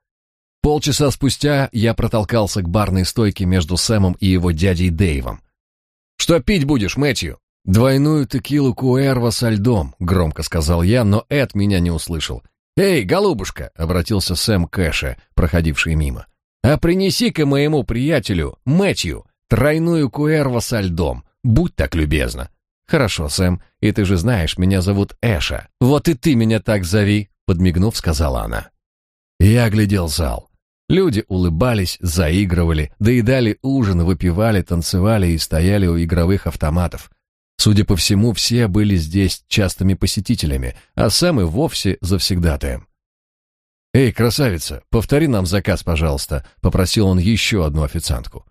Полчаса спустя я протолкался к барной стойке между Сэмом и его дядей Дэйвом. «Что пить будешь, Мэтью?» «Двойную текилу Куэрва со льдом», — громко сказал я, но Эд меня не услышал. «Эй, голубушка!» — обратился Сэм Кэша, проходивший мимо. «А принеси-ка моему приятелю, Мэтью, тройную Куэрва со льдом. Будь так любезна». «Хорошо, Сэм, и ты же знаешь, меня зовут Эша. Вот и ты меня так зови», — подмигнув, сказала она. Я оглядел зал. Люди улыбались, заигрывали, доедали ужин, выпивали, танцевали и стояли у игровых автоматов. Судя по всему, все были здесь частыми посетителями, а сам и вовсе завсегдатаем. «Эй, красавица, повтори нам заказ, пожалуйста», — попросил он еще одну официантку.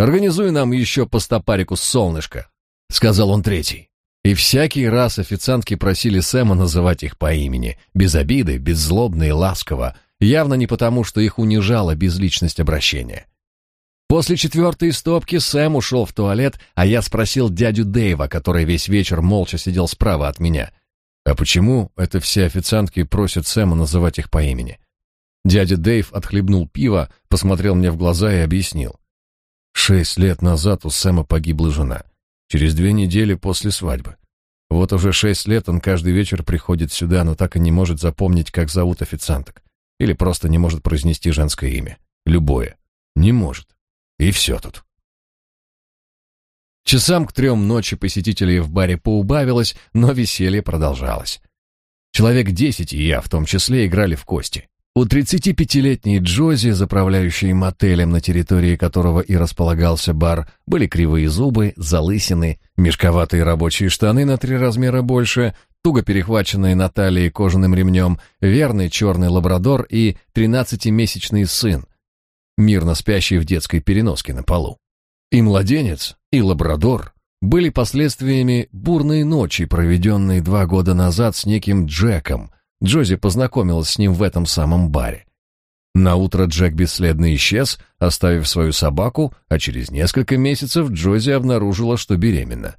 «Организуй нам еще по стопарику солнышко», — сказал он третий. И всякий раз официантки просили Сэма называть их по имени, без обиды, беззлобно и ласково, явно не потому, что их унижала безличность обращения. После четвертой стопки Сэм ушел в туалет, а я спросил дядю Дэйва, который весь вечер молча сидел справа от меня. А почему это все официантки просят Сэма называть их по имени? Дядя Дэйв отхлебнул пиво, посмотрел мне в глаза и объяснил. Шесть лет назад у Сэма погибла жена. Через две недели после свадьбы. Вот уже шесть лет он каждый вечер приходит сюда, но так и не может запомнить, как зовут официанток. Или просто не может произнести женское имя. Любое. Не может. И все тут. Часам к трем ночи посетителей в баре поубавилось, но веселье продолжалось. Человек десять, и я в том числе, играли в кости. У 35-летней Джози, заправляющей мотелем, на территории которого и располагался бар, были кривые зубы, залысины, мешковатые рабочие штаны на три размера больше, туго перехваченные на талии кожаным ремнем, верный черный лабрадор и 13-месячный сын, мирно спящий в детской переноске на полу. И младенец, и лабрадор были последствиями бурной ночи, проведенной два года назад с неким Джеком, Джози познакомилась с ним в этом самом баре. На утро Джек бесследно исчез, оставив свою собаку, а через несколько месяцев Джози обнаружила, что беременна.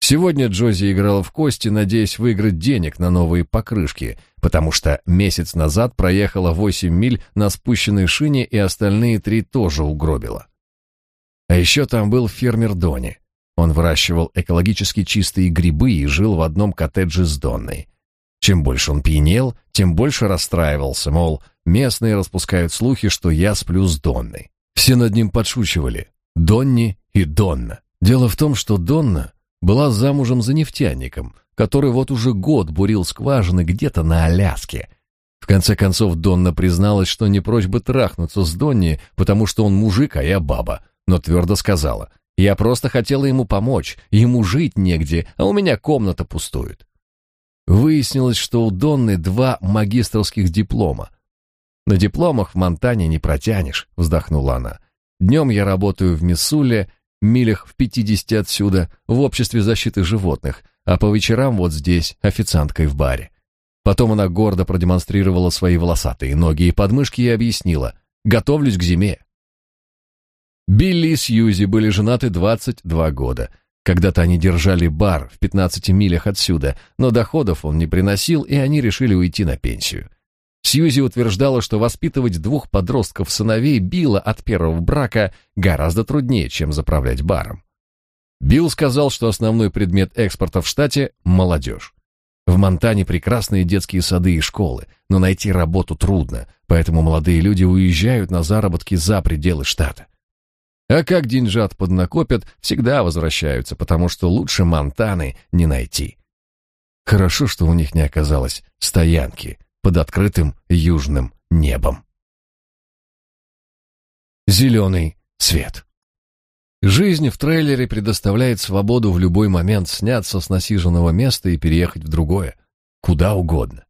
Сегодня Джози играла в кости, надеясь выиграть денег на новые покрышки, потому что месяц назад проехала 8 миль на спущенной шине и остальные три тоже угробила. А еще там был фермер Дони. Он выращивал экологически чистые грибы и жил в одном коттедже с Донной. Чем больше он пьянел, тем больше расстраивался, мол, местные распускают слухи, что я сплю с Донной. Все над ним подшучивали. Донни и Донна. Дело в том, что Донна была замужем за нефтяником, который вот уже год бурил скважины где-то на Аляске. В конце концов Донна призналась, что не прочь бы трахнуться с Донни, потому что он мужик, а я баба, но твердо сказала, «Я просто хотела ему помочь, ему жить негде, а у меня комната пустует». Выяснилось, что у Донны два магистрских диплома. «На дипломах в Монтане не протянешь», — вздохнула она. «Днем я работаю в Миссуле, милях в пятидесяти отсюда, в обществе защиты животных, а по вечерам вот здесь, официанткой в баре». Потом она гордо продемонстрировала свои волосатые ноги и подмышки и объяснила «Готовлюсь к зиме». Билли и Сьюзи были женаты 22 года — когда-то они держали бар в 15 милях отсюда, но доходов он не приносил, и они решили уйти на пенсию. Сьюзи утверждала, что воспитывать двух подростков-сыновей Билла от первого брака гораздо труднее, чем заправлять баром. Билл сказал, что основной предмет экспорта в штате – молодежь. В Монтане прекрасные детские сады и школы, но найти работу трудно, поэтому молодые люди уезжают на заработки за пределы штата. А как деньжат поднакопят, всегда возвращаются, потому что лучше Монтаны не найти. Хорошо, что у них не оказалось стоянки под открытым южным небом. Зеленый свет. Жизнь в трейлере предоставляет свободу в любой момент сняться с насиженного места и переехать в другое, куда угодно.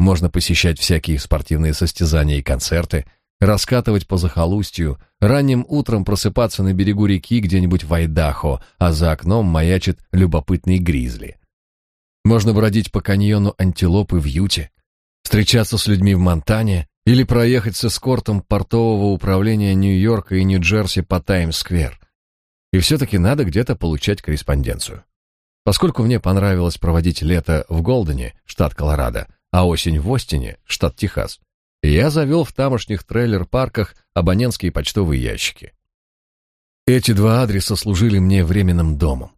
Можно посещать всякие спортивные состязания и концерты, раскатывать по захолустью, ранним утром просыпаться на берегу реки где-нибудь в Айдахо, а за окном маячит любопытный гризли. Можно бродить по каньону антилопы в Юте, встречаться с людьми в Монтане или проехать с эскортом портового управления Нью-Йорка и Нью-Джерси по Таймс-сквер. И все-таки надо где-то получать корреспонденцию. Поскольку мне понравилось проводить лето в Голдене, штат Колорадо, а осень в Остине, штат Техас, я завел в тамошних трейлер-парках абонентские почтовые ящики. Эти два адреса служили мне временным домом.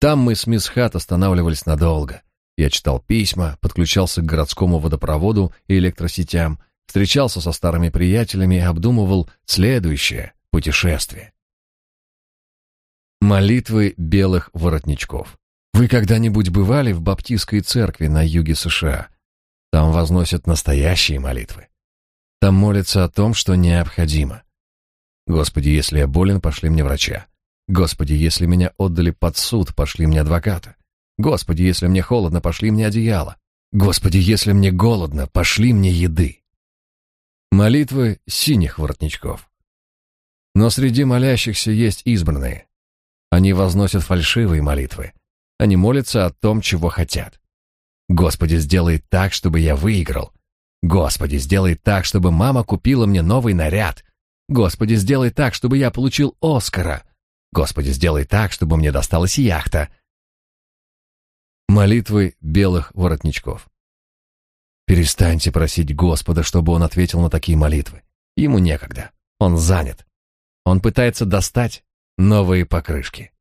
Там мы с мисс Хат останавливались надолго. Я читал письма, подключался к городскому водопроводу и электросетям, встречался со старыми приятелями и обдумывал следующее путешествие. Молитвы белых воротничков. Вы когда-нибудь бывали в баптистской церкви на юге США? Там возносят настоящие молитвы. Там молятся о том, что необходимо. Господи, если я болен, пошли мне врача. Господи, если меня отдали под суд, пошли мне адвоката. Господи, если мне холодно, пошли мне одеяло. Господи, если мне голодно, пошли мне еды. Молитвы синих воротничков. Но среди молящихся есть избранные. Они возносят фальшивые молитвы. Они молятся о том, чего хотят. Господи, сделай так, чтобы я выиграл. Господи, сделай так, чтобы мама купила мне новый наряд. Господи, сделай так, чтобы я получил Оскара. Господи, сделай так, чтобы мне досталась яхта. Молитвы белых воротничков. Перестаньте просить Господа, чтобы он ответил на такие молитвы. Ему некогда. Он занят. Он пытается достать новые покрышки.